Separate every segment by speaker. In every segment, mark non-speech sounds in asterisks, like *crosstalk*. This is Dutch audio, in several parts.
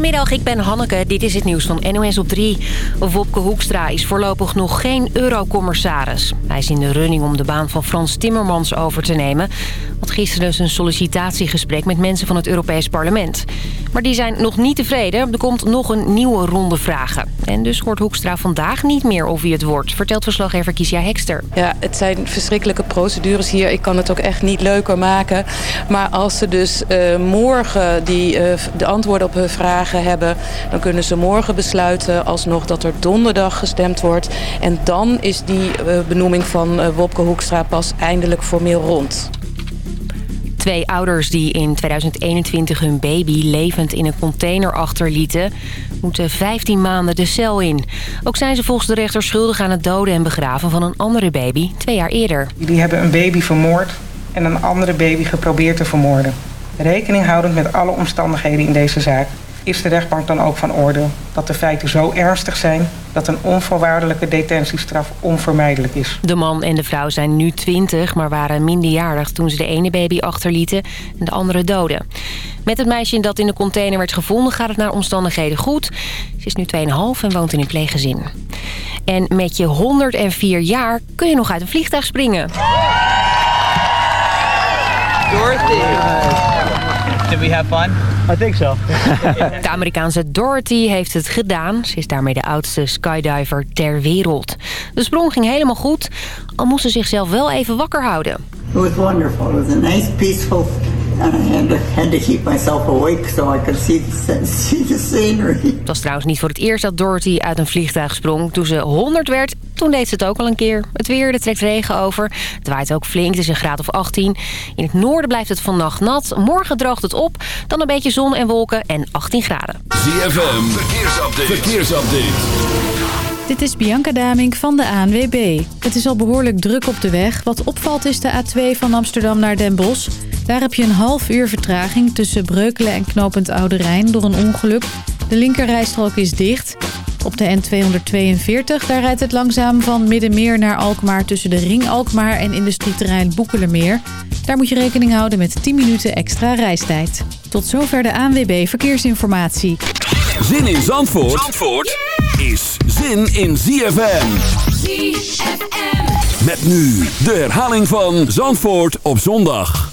Speaker 1: Goedemiddag, ik ben Hanneke. Dit is het nieuws van NOS op 3. Wopke Hoekstra is voorlopig nog geen eurocommissaris. Hij is in de running om de baan van Frans Timmermans over te nemen. Had gisteren zijn sollicitatiegesprek met mensen van het Europees Parlement. Maar die zijn nog niet tevreden. Er komt nog een nieuwe ronde vragen. En dus hoort Hoekstra vandaag niet meer of wie het wordt... vertelt verslaggever Kiesja Hekster.
Speaker 2: Ja, het zijn verschrikkelijke procedures hier. Ik kan het ook echt niet leuker maken. Maar als ze dus uh, morgen die, uh, de antwoorden op hun vragen hebben... dan kunnen ze morgen besluiten alsnog dat er donderdag gestemd wordt. En dan is die uh, benoeming van Wopke Hoekstra pas eindelijk formeel rond.
Speaker 1: Twee ouders die in 2021 hun baby levend in een container achterlieten... moeten 15 maanden de cel in. Ook zijn ze volgens de rechter schuldig aan het doden en begraven van een andere baby twee jaar eerder.
Speaker 3: Jullie hebben een baby vermoord en een andere baby geprobeerd te vermoorden. Rekening houdend met alle omstandigheden in deze zaak is de rechtbank dan ook van oordeel dat de feiten zo ernstig zijn dat een onvoorwaardelijke detentiestraf onvermijdelijk is.
Speaker 1: De man en de vrouw zijn nu 20, maar waren minderjarig toen ze de ene baby achterlieten en de andere doden. Met het meisje dat in de container werd gevonden gaat het naar omstandigheden goed. Ze is nu 2,5 en woont in een pleeggezin. En met je 104 jaar kun je nog uit een vliegtuig springen.
Speaker 4: Dorothy. Did we have fun?
Speaker 5: I think so.
Speaker 1: De Amerikaanse Dorothy heeft het gedaan. Ze is daarmee de oudste skydiver ter wereld. De sprong ging helemaal goed, al moest ze zichzelf wel even wakker houden.
Speaker 6: It was wonderful. It was a nice, peaceful and I had to, had to keep myself awake so I could see the, *laughs* see the scenery.
Speaker 1: Het was trouwens niet voor het eerst dat Dorothy uit een vliegtuig sprong. Toen ze 100 werd, toen deed ze het ook al een keer. Het weer, er trekt regen over. Het waait ook flink, het is een graad of 18. In het noorden blijft het vannacht nat. Morgen droogt het op, dan een beetje zon en wolken en 18 graden.
Speaker 7: ZFM, verkeersupdate. verkeersupdate.
Speaker 8: Dit is Bianca Damink van de ANWB. Het is al behoorlijk druk op de weg. Wat opvalt is de A2 van Amsterdam naar Den Bosch. Daar heb je een half uur vertraging tussen Breukelen en Knopend Oude Rijn door een ongeluk. De linkerrijstrook is dicht. Op de N242 daar rijdt het langzaam van Middenmeer naar Alkmaar... tussen de Ring Alkmaar en industrieterrein Boekelermeer. Daar moet je rekening houden met 10 minuten extra reistijd. Tot zover de ANWB Verkeersinformatie.
Speaker 7: Zin in Zandvoort, Zandvoort is zin in ZFM. ZFM. Met nu de herhaling van Zandvoort op zondag.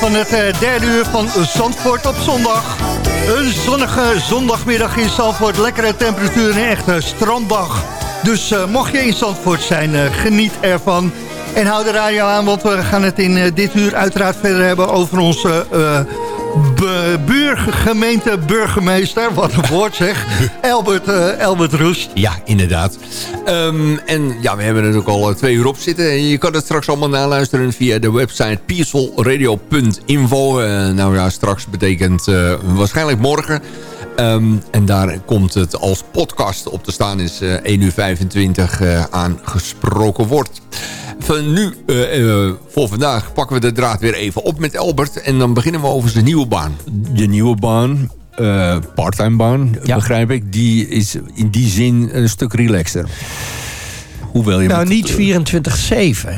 Speaker 5: Van het uh, derde uur van Zandvoort op zondag. Een zonnige zondagmiddag in Zandvoort. Lekkere temperatuur en echt een stranddag. Dus uh, mocht je in Zandvoort zijn, uh, geniet ervan. En hou de radio aan, want we gaan het in dit uur uiteraard verder hebben over onze buurgemeente burgemeester, wat een woord zeg, *laughs* Albert, uh, Albert Roest.
Speaker 9: Ja, inderdaad. Um, en ja, we hebben er ook al twee uur op zitten. Je kan het straks allemaal naluisteren via de website peacefulradio.info. Uh, nou ja, straks betekent uh, waarschijnlijk morgen. Um, en daar komt het als podcast op te staan. Is 1 uur 25 aangesproken wordt van nu uh, voor vandaag pakken we de draad weer even op met Albert. En dan beginnen we over zijn nieuwe baan.
Speaker 10: De nieuwe baan, uh, parttime baan, begrijp ik. Die is in die zin een stuk relaxter.
Speaker 11: Hoewel je nou, niet 24-7.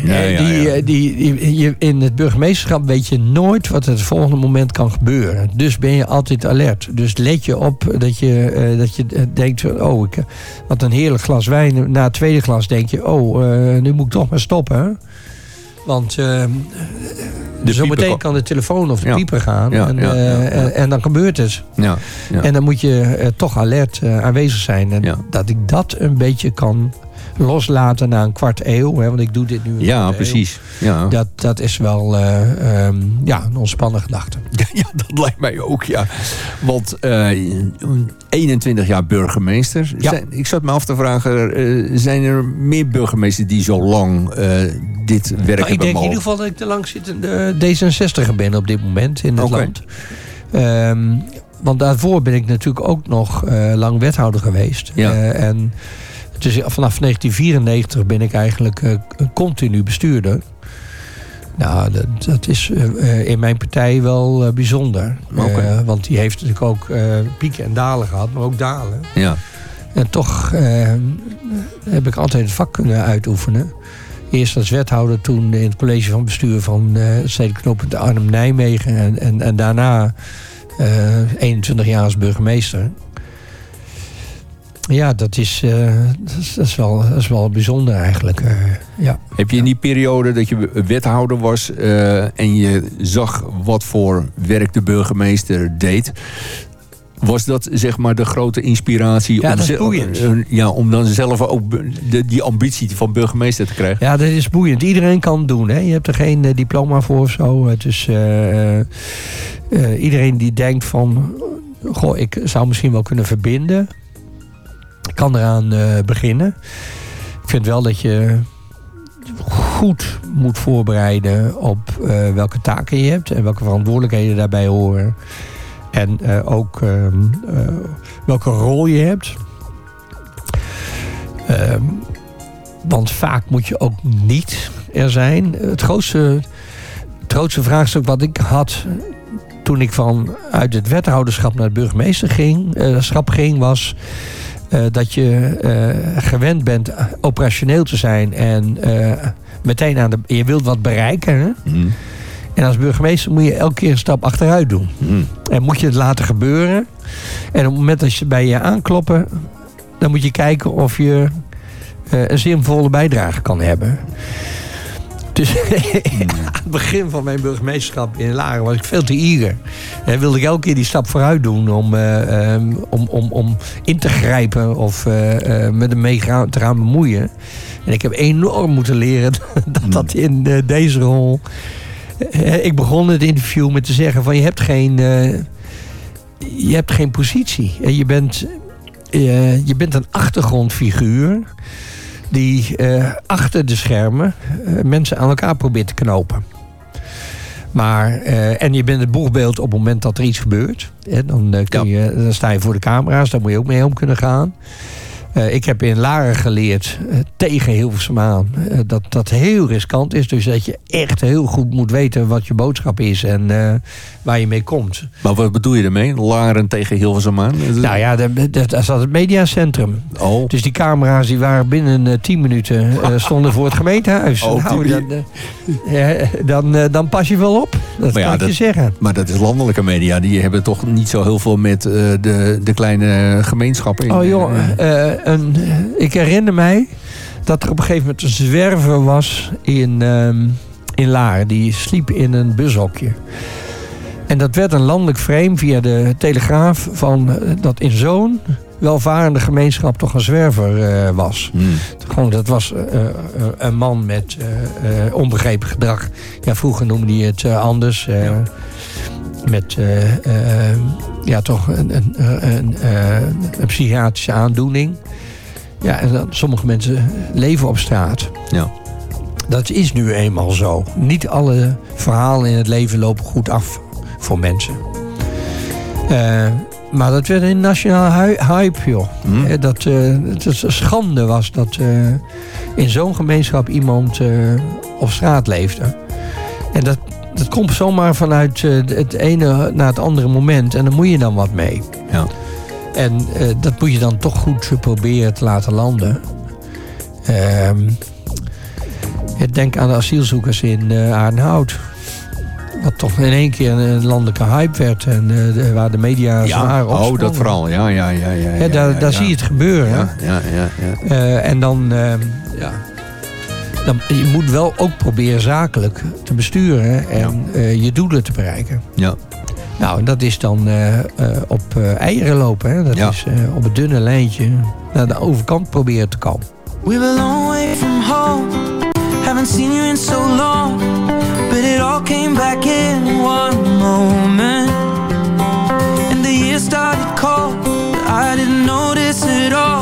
Speaker 11: Nee, die, die, die, je, in het burgemeesterschap weet je nooit wat het volgende moment kan gebeuren. Dus ben je altijd alert. Dus let je op dat je, uh, dat je denkt... oh, ik had een heerlijk glas wijn. Na het tweede glas denk je... oh, uh, nu moet ik toch maar stoppen. Want uh, zometeen kan de telefoon of de ja. pieper gaan. Ja, en, ja, en, en, dan gebeurt het. En dan moet je toch alert aanwezig zijn. En dat ik dat een beetje kan loslaten na een kwart eeuw. Hè, want ik doe dit nu een
Speaker 10: Ja, precies. Ja.
Speaker 11: Dat, dat is wel uh, um, ja, een ontspannen gedachte. *laughs*
Speaker 9: Ja, dat lijkt mij ook, ja. Want uh, 21 jaar burgemeester. Ja. Zijn, ik zat me af te vragen, uh, zijn er meer burgemeesters die zo lang dit werk nou, hebben
Speaker 11: Ik denk in ieder geval dat ik de langzittende D66 ben op dit moment in het okay. land. Um, want daarvoor ben ik natuurlijk ook nog lang wethouder geweest.
Speaker 9: Ja.
Speaker 11: en dus vanaf 1994 ben ik eigenlijk uh, continu bestuurder. Nou, dat, dat is uh, in mijn partij wel uh, bijzonder. Okay. want die heeft natuurlijk ook pieken en dalen gehad, maar ook dalen.
Speaker 9: Ja.
Speaker 11: En toch heb ik altijd het vak kunnen uitoefenen. Eerst als wethouder, toen in het college van bestuur van het stedelijk knooppunt Arnhem-Nijmegen. En, en, en daarna 21 jaar als burgemeester. Ja, dat is, uh, dat is, dat, is, wel, dat is wel bijzonder eigenlijk. Uh, ja.
Speaker 9: Heb je in die periode dat je wethouder was uh, en je zag wat voor werk de burgemeester deed... Was dat zeg maar de grote inspiratie
Speaker 11: ja, om, dat is boeiend.
Speaker 9: ja, om dan zelf ook de, die ambitie van burgemeester te krijgen?
Speaker 11: Ja, dat is boeiend. Iedereen kan het doen. Hè? Je hebt er geen diploma voor of zo. Het is, iedereen die denkt van... Goh, ik zou misschien wel kunnen verbinden kan eraan uh, beginnen. Ik vind wel dat je goed moet voorbereiden op uh, welke taken je hebt en welke verantwoordelijkheden daarbij horen. En uh, ook ehm, welke rol je hebt. Ehm, want vaak moet je ook niet er zijn. Het grootste, het grootste vraagstuk wat ik had toen ik van uit het wethouderschap naar het burgemeesterschap ging, was uh, dat je uh, gewend bent operationeel te zijn en uh, meteen aan de. Je wilt wat bereiken. Hè?
Speaker 9: Mm.
Speaker 11: En als burgemeester moet je elke keer een stap achteruit doen.
Speaker 9: Mm.
Speaker 11: En moet je het laten gebeuren. En op het moment dat ze bij je aankloppen, dan moet je kijken of je een zinvolle bijdrage kan hebben. Dus *laughs* aan het begin van mijn burgemeesterschap in Laren was ik veel te eager. En wilde ik elke keer die stap vooruit doen om, uh, um, om, om, om in te grijpen of uh, uh, met hem mee gaan, te gaan bemoeien. En ik heb enorm moeten leren *laughs* dat dat in deze rol... ik begon het interview met te zeggen van je hebt geen, je hebt geen positie. Je bent, je bent een achtergrondfiguur die uh, achter de schermen uh, mensen aan elkaar probeert te knopen. Maar, uh, en je bent het boegbeeld op het moment dat er iets gebeurt. Hè, dan, kun je, dan sta je voor de camera's, daar moet je ook mee om kunnen gaan. Uh, ik heb in Laren geleerd uh, tegen Hilversum aan uh, dat dat heel riskant is. Dus dat je echt heel goed moet weten wat je boodschap is en waar je mee komt.
Speaker 9: Maar wat bedoel je ermee? Laren tegen Hilversum aan?
Speaker 11: Nou ja, daar zat het mediacentrum.
Speaker 9: Oh.
Speaker 11: Dus die camera's die waren binnen 10 minuten *laughs* stonden voor het gemeentehuis.
Speaker 9: Oh,
Speaker 11: nou, dan, dan, dan, pas je wel op. Dat maar kan ja, ik
Speaker 9: dat,
Speaker 11: je zeggen.
Speaker 9: Maar dat is landelijke media. Die hebben toch niet zo heel veel met de, de kleine gemeenschappen. In,
Speaker 11: oh joh, een, ik herinner mij dat er op een gegeven moment een zwerver was in, um, in Laren. Die sliep in een bushokje. En dat werd een landelijk frame via de Telegraaf... van eh, dat in zo'n welvarende gemeenschap toch een zwerver eh, was. Gewoon, dat was eh, eh, een man met eh, eh, onbegrepen gedrag. Ja, vroeger noemde hij het eh, anders. eh, Met eh, eh, ja, toch een, een, een, eh, een psychiatrische aandoening. Ja, en dan, sommige mensen leven op straat.
Speaker 9: Ja.
Speaker 11: Dat is nu eenmaal zo. Niet alle verhalen in het leven lopen goed af voor mensen. Eh, maar dat werd een nationaal hype, joh. Eh, Dat, eh, het een schande was dat in zo'n gemeenschap iemand op straat leefde. En dat, dat komt zomaar vanuit het ene naar het andere moment. En daar moet je dan wat mee.
Speaker 9: Ja.
Speaker 11: En eh, dat moet je dan toch goed proberen te laten landen. Ehm, denk aan de asielzoekers in Aardenhout. Wat toch in één keer een landelijke hype werd. En eh, waar de media zwaar op
Speaker 9: oh, dat vooral. Ja, ja, ja. ja,
Speaker 11: daar
Speaker 9: ja,
Speaker 11: daar
Speaker 9: ja.
Speaker 11: zie je het gebeuren.
Speaker 9: Ja, ja, ja. ja.
Speaker 11: En dan, ehm, ja, dan, je moet wel ook proberen zakelijk te besturen en je doelen te bereiken.
Speaker 9: Ja.
Speaker 11: Nou, en dat is dan eh, eh, op eh, eieren lopen. Hè? Dat
Speaker 9: Ja.
Speaker 11: is eh, op het dunne lijntje naar de overkant proberen te komen.
Speaker 12: We're a long way from home. Haven't seen you in so long. But it all came back in one moment. And the year started cold. But I didn't notice it all.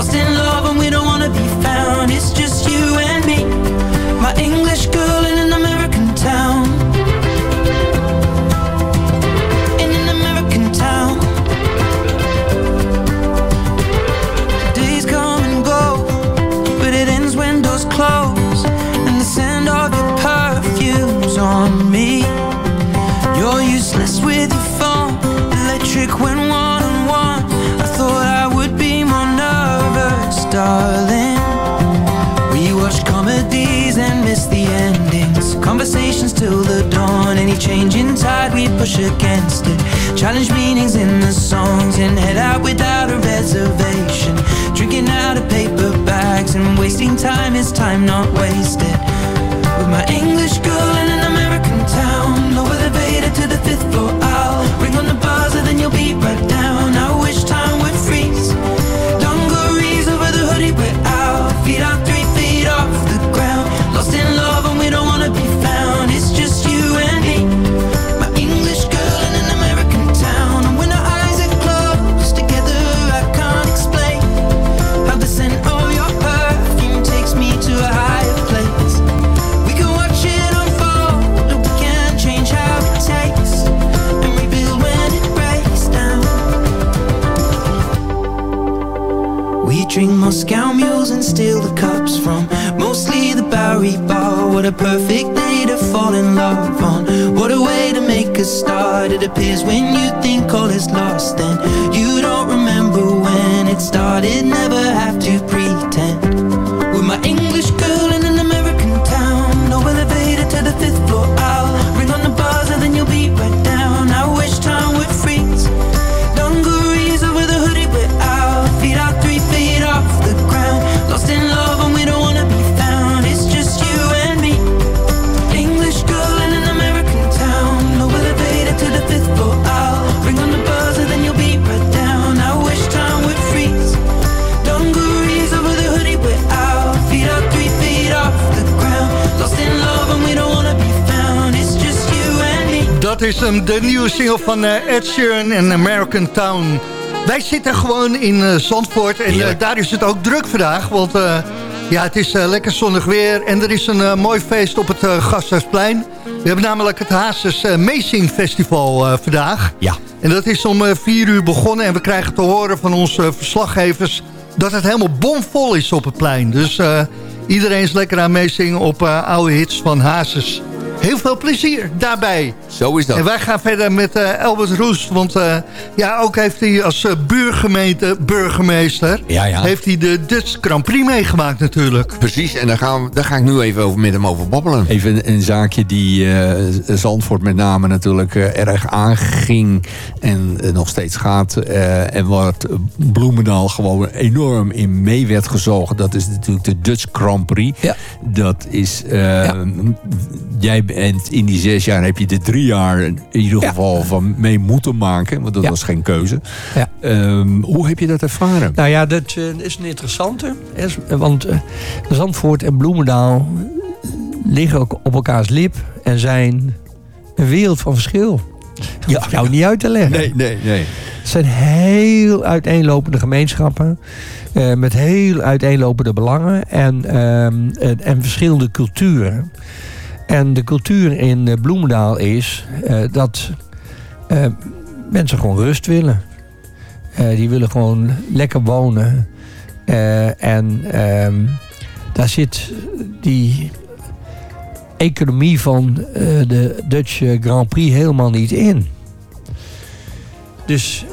Speaker 12: Lost in love push against it. Challenge meanings in the songs and head out without a reservation. Drinking out of paper bags and wasting time is time not wasted. With my English girl
Speaker 5: hem, de nieuwe single van eh, Ed Sheeran en American Town. Wij zitten gewoon in eh, Zandvoort en eh, daar is het ook druk vandaag. Want ja, het is lekker zonnig weer en er is een mooi feest op het Gasthuisplein. We hebben namelijk het Hazes Amazing Festival vandaag.
Speaker 9: Ja.
Speaker 5: En dat is om vier uur begonnen en we krijgen te horen van onze verslaggevers dat het helemaal bomvol is op het plein. Dus iedereen is lekker aan meezingen op oude hits van Hazes. Heel veel plezier daarbij.
Speaker 9: Zo is dat.
Speaker 5: En wij gaan verder met uh, Albert Roest. Want uh, ja, ook heeft hij als uh, buurgemeente, burgemeester...
Speaker 9: Ja, ja.
Speaker 5: heeft hij de Dutch Grand Prix meegemaakt natuurlijk.
Speaker 9: Precies, en daar, gaan we, daar ga ik nu even over, met hem over babbelen.
Speaker 10: Even een, een zaakje die Zandvoort met name natuurlijk erg aanging... en nog steeds gaat. en wat Bloemendaal gewoon enorm in mee werd gezogen. Dat is natuurlijk de Dutch Grand Prix.
Speaker 11: Ja.
Speaker 10: Dat is... Ja. Jij en in die zes jaar heb je er drie jaar in ieder geval ja. van mee moeten maken. Want dat ja. was geen keuze.
Speaker 11: Ja.
Speaker 10: Um, hoe heb je dat ervaren?
Speaker 11: Nou ja, dat uh, is een interessante. Want uh, Zandvoort en Bloemendaal liggen ook op elkaars lip. En zijn een wereld van verschil. Ja, jou niet uit te leggen.
Speaker 10: Nee, nee, nee.
Speaker 11: Het zijn heel uiteenlopende gemeenschappen. Uh, met heel uiteenlopende belangen. En, en, en verschillende culturen. En de cultuur in Bloemendaal is uh, dat uh, mensen gewoon rust willen. Die willen gewoon lekker wonen. en daar zit die economie van de Dutch Grand Prix helemaal niet in. Dus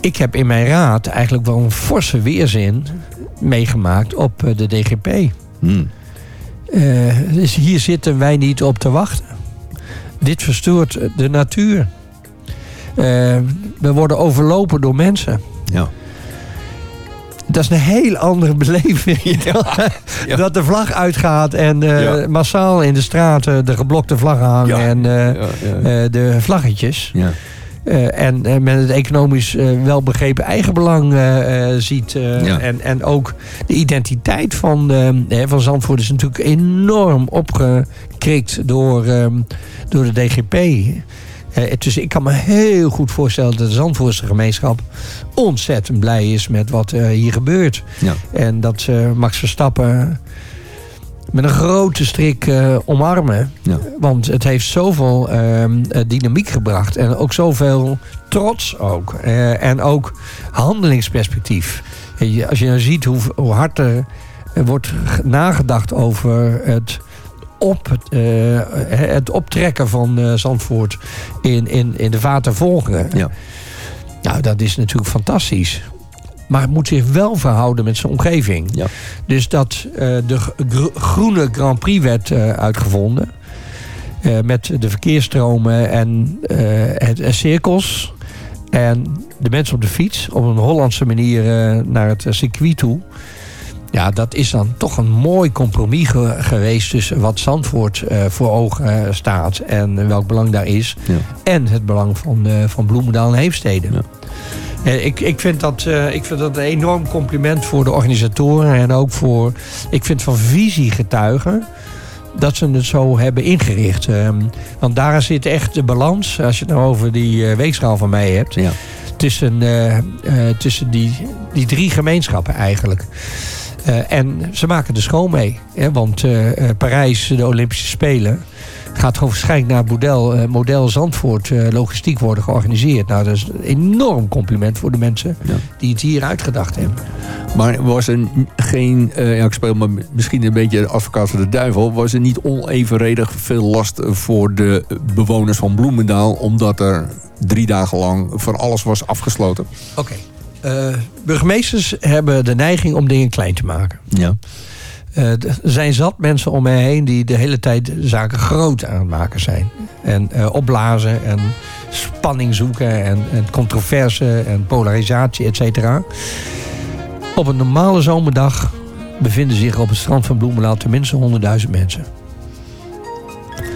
Speaker 11: ik heb in mijn raad eigenlijk wel een forse weerzin meegemaakt op de DGP.
Speaker 10: Hmm.
Speaker 11: Uh, dus hier zitten wij niet op te wachten. Dit verstoort de natuur. Uh, we worden overlopen door mensen.
Speaker 10: Ja.
Speaker 11: Dat is een heel andere beleving. *laughs* Ja, *laughs* ja. Dat de vlag uitgaat en uh, ja. massaal in de straten de geblokte vlaggen hangen en de vlaggetjes.
Speaker 10: Ja.
Speaker 11: Uh, en uh, met het economisch uh, wel begrepen eigenbelang ziet.
Speaker 10: Ja.
Speaker 11: En, en ook de identiteit van, van Zandvoort is natuurlijk enorm opgekrikt door, door de DGP. dus ik kan me heel goed voorstellen dat de Zandvoortse gemeenschap ontzettend blij is met wat hier gebeurt.
Speaker 10: Ja.
Speaker 11: En dat Max Verstappen met een grote strik uh, omarmen.
Speaker 10: Ja.
Speaker 11: Want het heeft zoveel uh, dynamiek gebracht. En ook zoveel trots ook. Uh, en ook handelingsperspectief. Als je nou ziet hoe, hoe hard er wordt nagedacht over het, op, het optrekken van Zandvoort in, in, in de watervolgen.
Speaker 10: Ja.
Speaker 11: Nou, dat is natuurlijk fantastisch. Maar het moet zich wel verhouden met zijn omgeving.
Speaker 10: Ja.
Speaker 11: Dus dat uh, de groene Grand Prix werd uh, uitgevonden. Uh, met de verkeersstromen en het, en cirkels. En de mensen op de fiets op een Hollandse manier naar het circuit toe. Ja, dat is dan toch een mooi compromis ge geweest tussen wat Zandvoort voor ogen staat en welk belang daar is.
Speaker 10: Ja.
Speaker 11: En het belang van, van Bloemendaal en Heemstede.
Speaker 10: Ja.
Speaker 11: Ik, ik, vind dat, uh, ik vind dat een enorm compliment voor de organisatoren. En ook voor, ik vind van visie getuigen. Dat ze het zo hebben ingericht. Um, want daar zit echt de balans. Als je het nou over die uh, weegschaal van mij hebt.
Speaker 10: Ja.
Speaker 11: Tussen, tussen die, die drie gemeenschappen eigenlijk. en ze maken er schoon mee. Hè? Want Parijs, de Olympische Spelen gaat gewoon waarschijnlijk naar model, uh, model Zandvoort uh, logistiek worden georganiseerd. Nou, dat is een enorm compliment voor de mensen
Speaker 10: ja.
Speaker 11: die het hier uitgedacht hebben.
Speaker 10: Maar was er geen, uh, ja, ik speel maar misschien een beetje advocaat van de duivel, was er niet onevenredig veel last voor de bewoners van Bloemendaal, omdat er drie dagen lang van alles was afgesloten?
Speaker 11: Oké. Okay. burgemeesters hebben de neiging om dingen klein te maken.
Speaker 10: Ja.
Speaker 11: Er zijn zat mensen om mij heen die de hele tijd zaken groot aan het maken zijn. En uh, opblazen en spanning zoeken en, en controverse en polarisatie, et cetera. Op een normale zomerdag bevinden zich op het strand van Bloemendaal tenminste 100.000 mensen.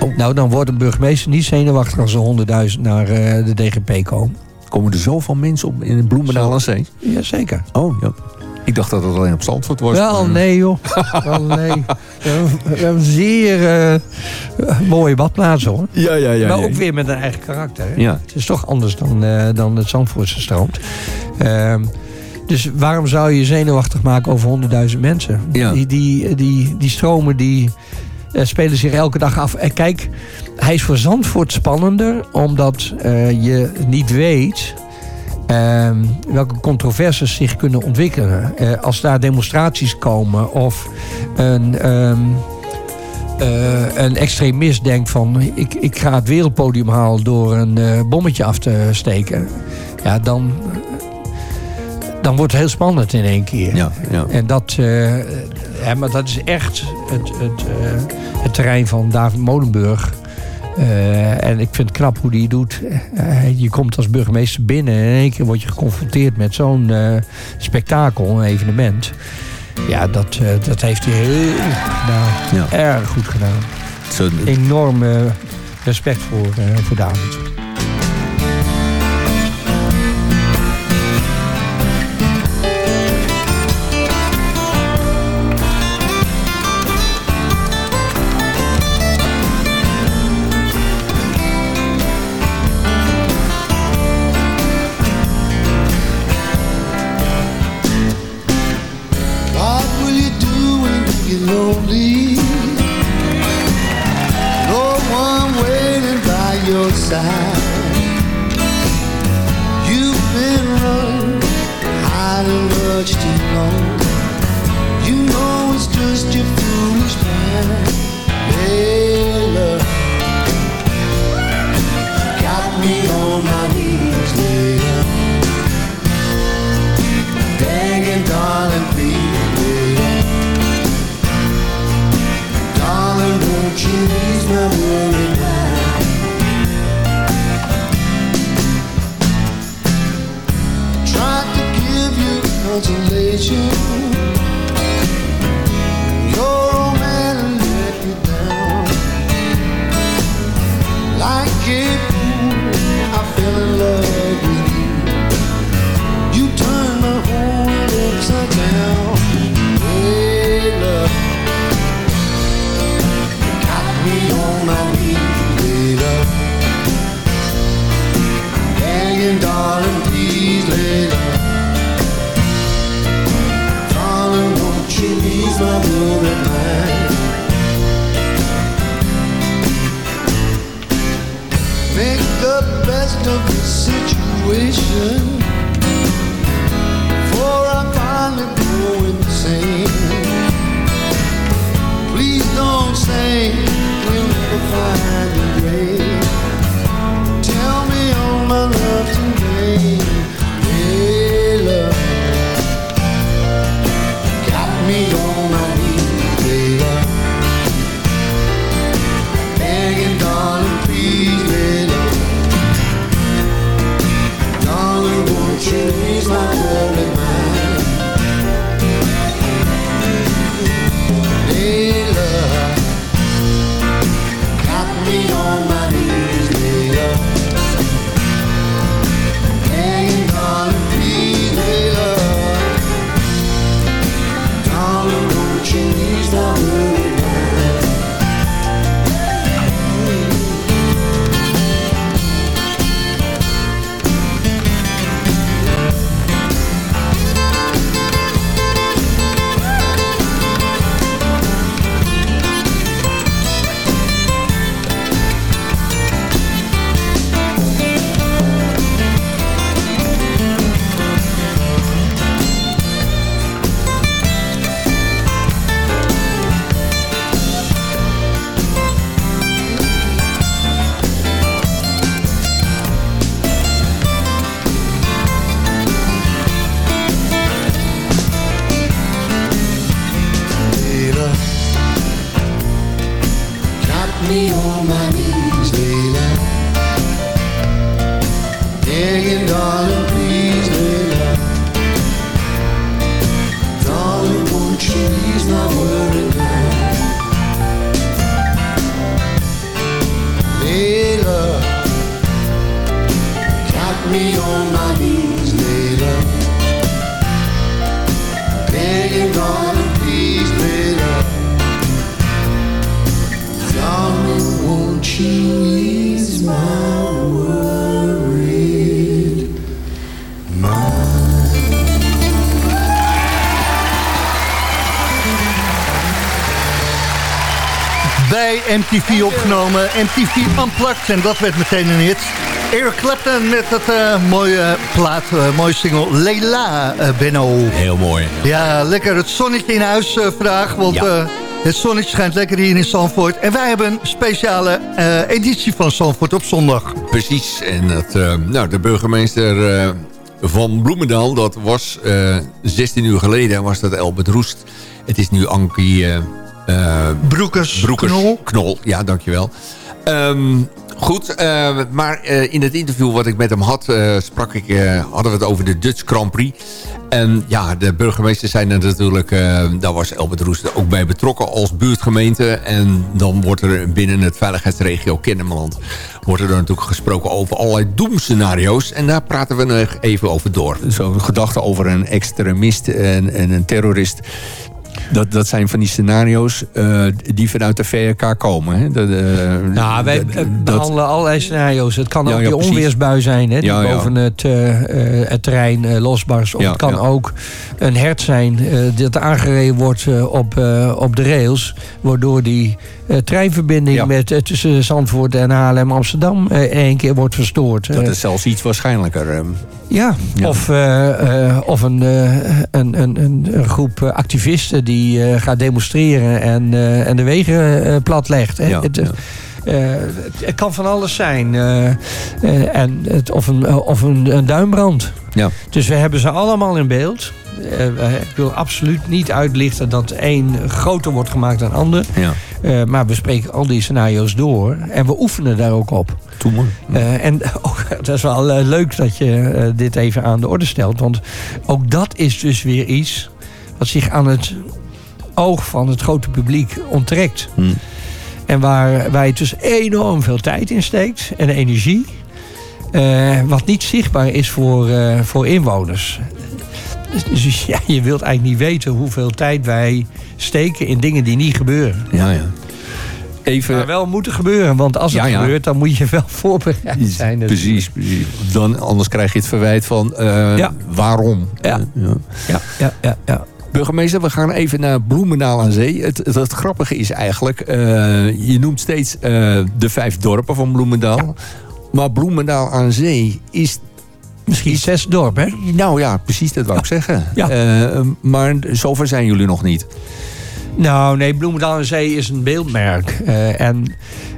Speaker 11: Oh. Nou, dan wordt een burgemeester niet zenuwachtig als er 100.000 naar uh, de DGP komen.
Speaker 10: Komen er zoveel mensen op in Bloemendaal aan zee?
Speaker 11: Jazeker.
Speaker 10: Oh, ja. Ik dacht dat het alleen op Zandvoort was.
Speaker 11: Wel, nee joh. Wel, nee. *laughs* We hebben een zeer uh, mooie badplaats hoor.
Speaker 10: Ja, ja, ja.
Speaker 11: Maar ook weer met een eigen karakter. Hè?
Speaker 10: Ja.
Speaker 11: Het is toch anders dan, uh, dan het Zandvoortse strand. Uh, dus waarom zou je zenuwachtig maken over 100.000 mensen?
Speaker 10: Ja.
Speaker 11: Die, die, die, die stromen die spelen zich elke dag af. En kijk, hij is voor Zandvoort spannender. Omdat je niet weet ehm, welke controversies zich kunnen ontwikkelen. Eh, als daar demonstraties komen of een, ehm, eh, een extremist denkt van... Ik, ik ga het wereldpodium halen door een eh, bommetje af te steken. Ja, dan, dan wordt het heel spannend in één keer.
Speaker 9: Ja, ja.
Speaker 11: En dat, ja, maar dat is echt het, het, het terrein van David Molenburg. Eh, en ik vind het knap hoe die het doet. Eh, je komt als burgemeester binnen en in één keer word je geconfronteerd met zo'n eh, spektakel, een evenement. Ja, dat, dat heeft hij heel goed gedaan. Erg goed gedaan.
Speaker 9: Zo,
Speaker 11: Enorm respect voor, voor David.
Speaker 13: Me on my knees. Begging, Layla. Darling, won't you ease my?
Speaker 5: Bij MTV opgenomen, MTV Unplugged. En dat werd meteen een hit. Eric Clapton met dat eh, mooie plaat, eh, mooie single Leila eh, Benno.
Speaker 9: Heel mooi.
Speaker 5: Ja, lekker het zonnetje in huis vandaag, want
Speaker 9: Ja.
Speaker 5: het zonnetje schijnt lekker hier in Zandvoort. En wij hebben een speciale editie van Zandvoort op zondag.
Speaker 9: Precies. En dat, nou, de burgemeester van Bloemendaal, dat was eh 16 uur geleden, was dat Elbert Roest. Het is nu Ankie...
Speaker 5: Broekers,
Speaker 9: Broekers
Speaker 5: Knol.
Speaker 9: Knol, ja, dankjewel. Ehm goed, eh, maar eh, in het interview wat ik met hem had, eh, sprak ik, hadden we het over de Dutch Grand Prix. En ja, de burgemeester zijn er natuurlijk, daar was Elbert Roest ook bij betrokken als buurtgemeente. En dan wordt er binnen het veiligheidsregio Kennemerland, wordt er natuurlijk gesproken over allerlei doemscenario's. En daar praten we nog even over door.
Speaker 10: Zo'n gedachte over een extremist en een terrorist. Dat, dat zijn van die scenario's eh, die vanuit de VRK komen. Hè? Dat, eh,
Speaker 11: Nou, wij
Speaker 10: dat-
Speaker 11: eh, behandelen allerlei scenario's. Het kan
Speaker 10: Ja,
Speaker 11: ook
Speaker 10: ja,
Speaker 11: die
Speaker 10: precies.
Speaker 11: onweersbui zijn, hè, die
Speaker 10: Ja,
Speaker 11: boven het, het terrein losbarst. Of het kan ook een hert zijn dat aangereden wordt op, op de rails. Waardoor die treinverbinding
Speaker 10: Ja.
Speaker 11: met, eh, tussen Zandvoort en Haarlem Amsterdam eh, één keer wordt verstoord.
Speaker 10: dat
Speaker 11: Eh,
Speaker 10: is zelfs iets waarschijnlijker. ehm.
Speaker 11: ja,
Speaker 10: Ja.
Speaker 11: of, eh, eh, of een, eh, een, een, een, groep eh, activisten die eh, gaat demonstreren en, eh, en de wegen eh, platlegt.
Speaker 10: Ja,
Speaker 11: het, eh, het, kan van alles zijn. eh, eh, en het, of een, eh, of een, een duimbrand.
Speaker 10: Ja.
Speaker 11: Dus we hebben ze allemaal in beeld. Eh, eh, ik wil absoluut niet uitlichten dat één groter wordt gemaakt dan de ander.
Speaker 10: Ja.
Speaker 11: Eh, maar we spreken al die scenario's door. En we oefenen daar ook op.
Speaker 10: Doe maar.
Speaker 11: Eh, en *laughs* ook, het is wel eh, leuk dat je dit even aan de orde stelt. Want ook dat is dus weer iets wat zich aan het oog van het grote publiek onttrekt.
Speaker 10: Hm.
Speaker 11: En waar, je dus enorm veel tijd in steekt en energie. wat niet zichtbaar is voor, eh, voor inwoners. *laughs* Dus, ja, je wilt eigenlijk niet weten hoeveel tijd wij steken in dingen die niet gebeuren.
Speaker 10: Ja, ja. Even,
Speaker 11: Maar wel moeten gebeuren, want als het
Speaker 10: Ja, ja.
Speaker 11: gebeurt, dan moet je *laughs* wel voorbereid zijn.
Speaker 10: Precies, precies. Dan, anders krijg je het verwijt van eh,
Speaker 11: Ja.
Speaker 10: waarom.
Speaker 11: Ja.
Speaker 10: Ja.
Speaker 11: Ja, ja, ja, ja.
Speaker 10: Burgemeester, we gaan even naar Bloemendaal aan Zee. Het, het, het grappige is eigenlijk, eh, je noemt steeds eh, de vijf dorpen van Bloemendaal. Maar Bloemendaal aan Zee is...
Speaker 11: Misschien zes dorpen, hè?
Speaker 10: Nou ja, precies dat wou ik zeggen.
Speaker 11: Ja.
Speaker 10: Eh, maar zover zijn jullie nog niet.
Speaker 11: Nou, nee, Bloemendaal aan Zee is een beeldmerk. Eh, en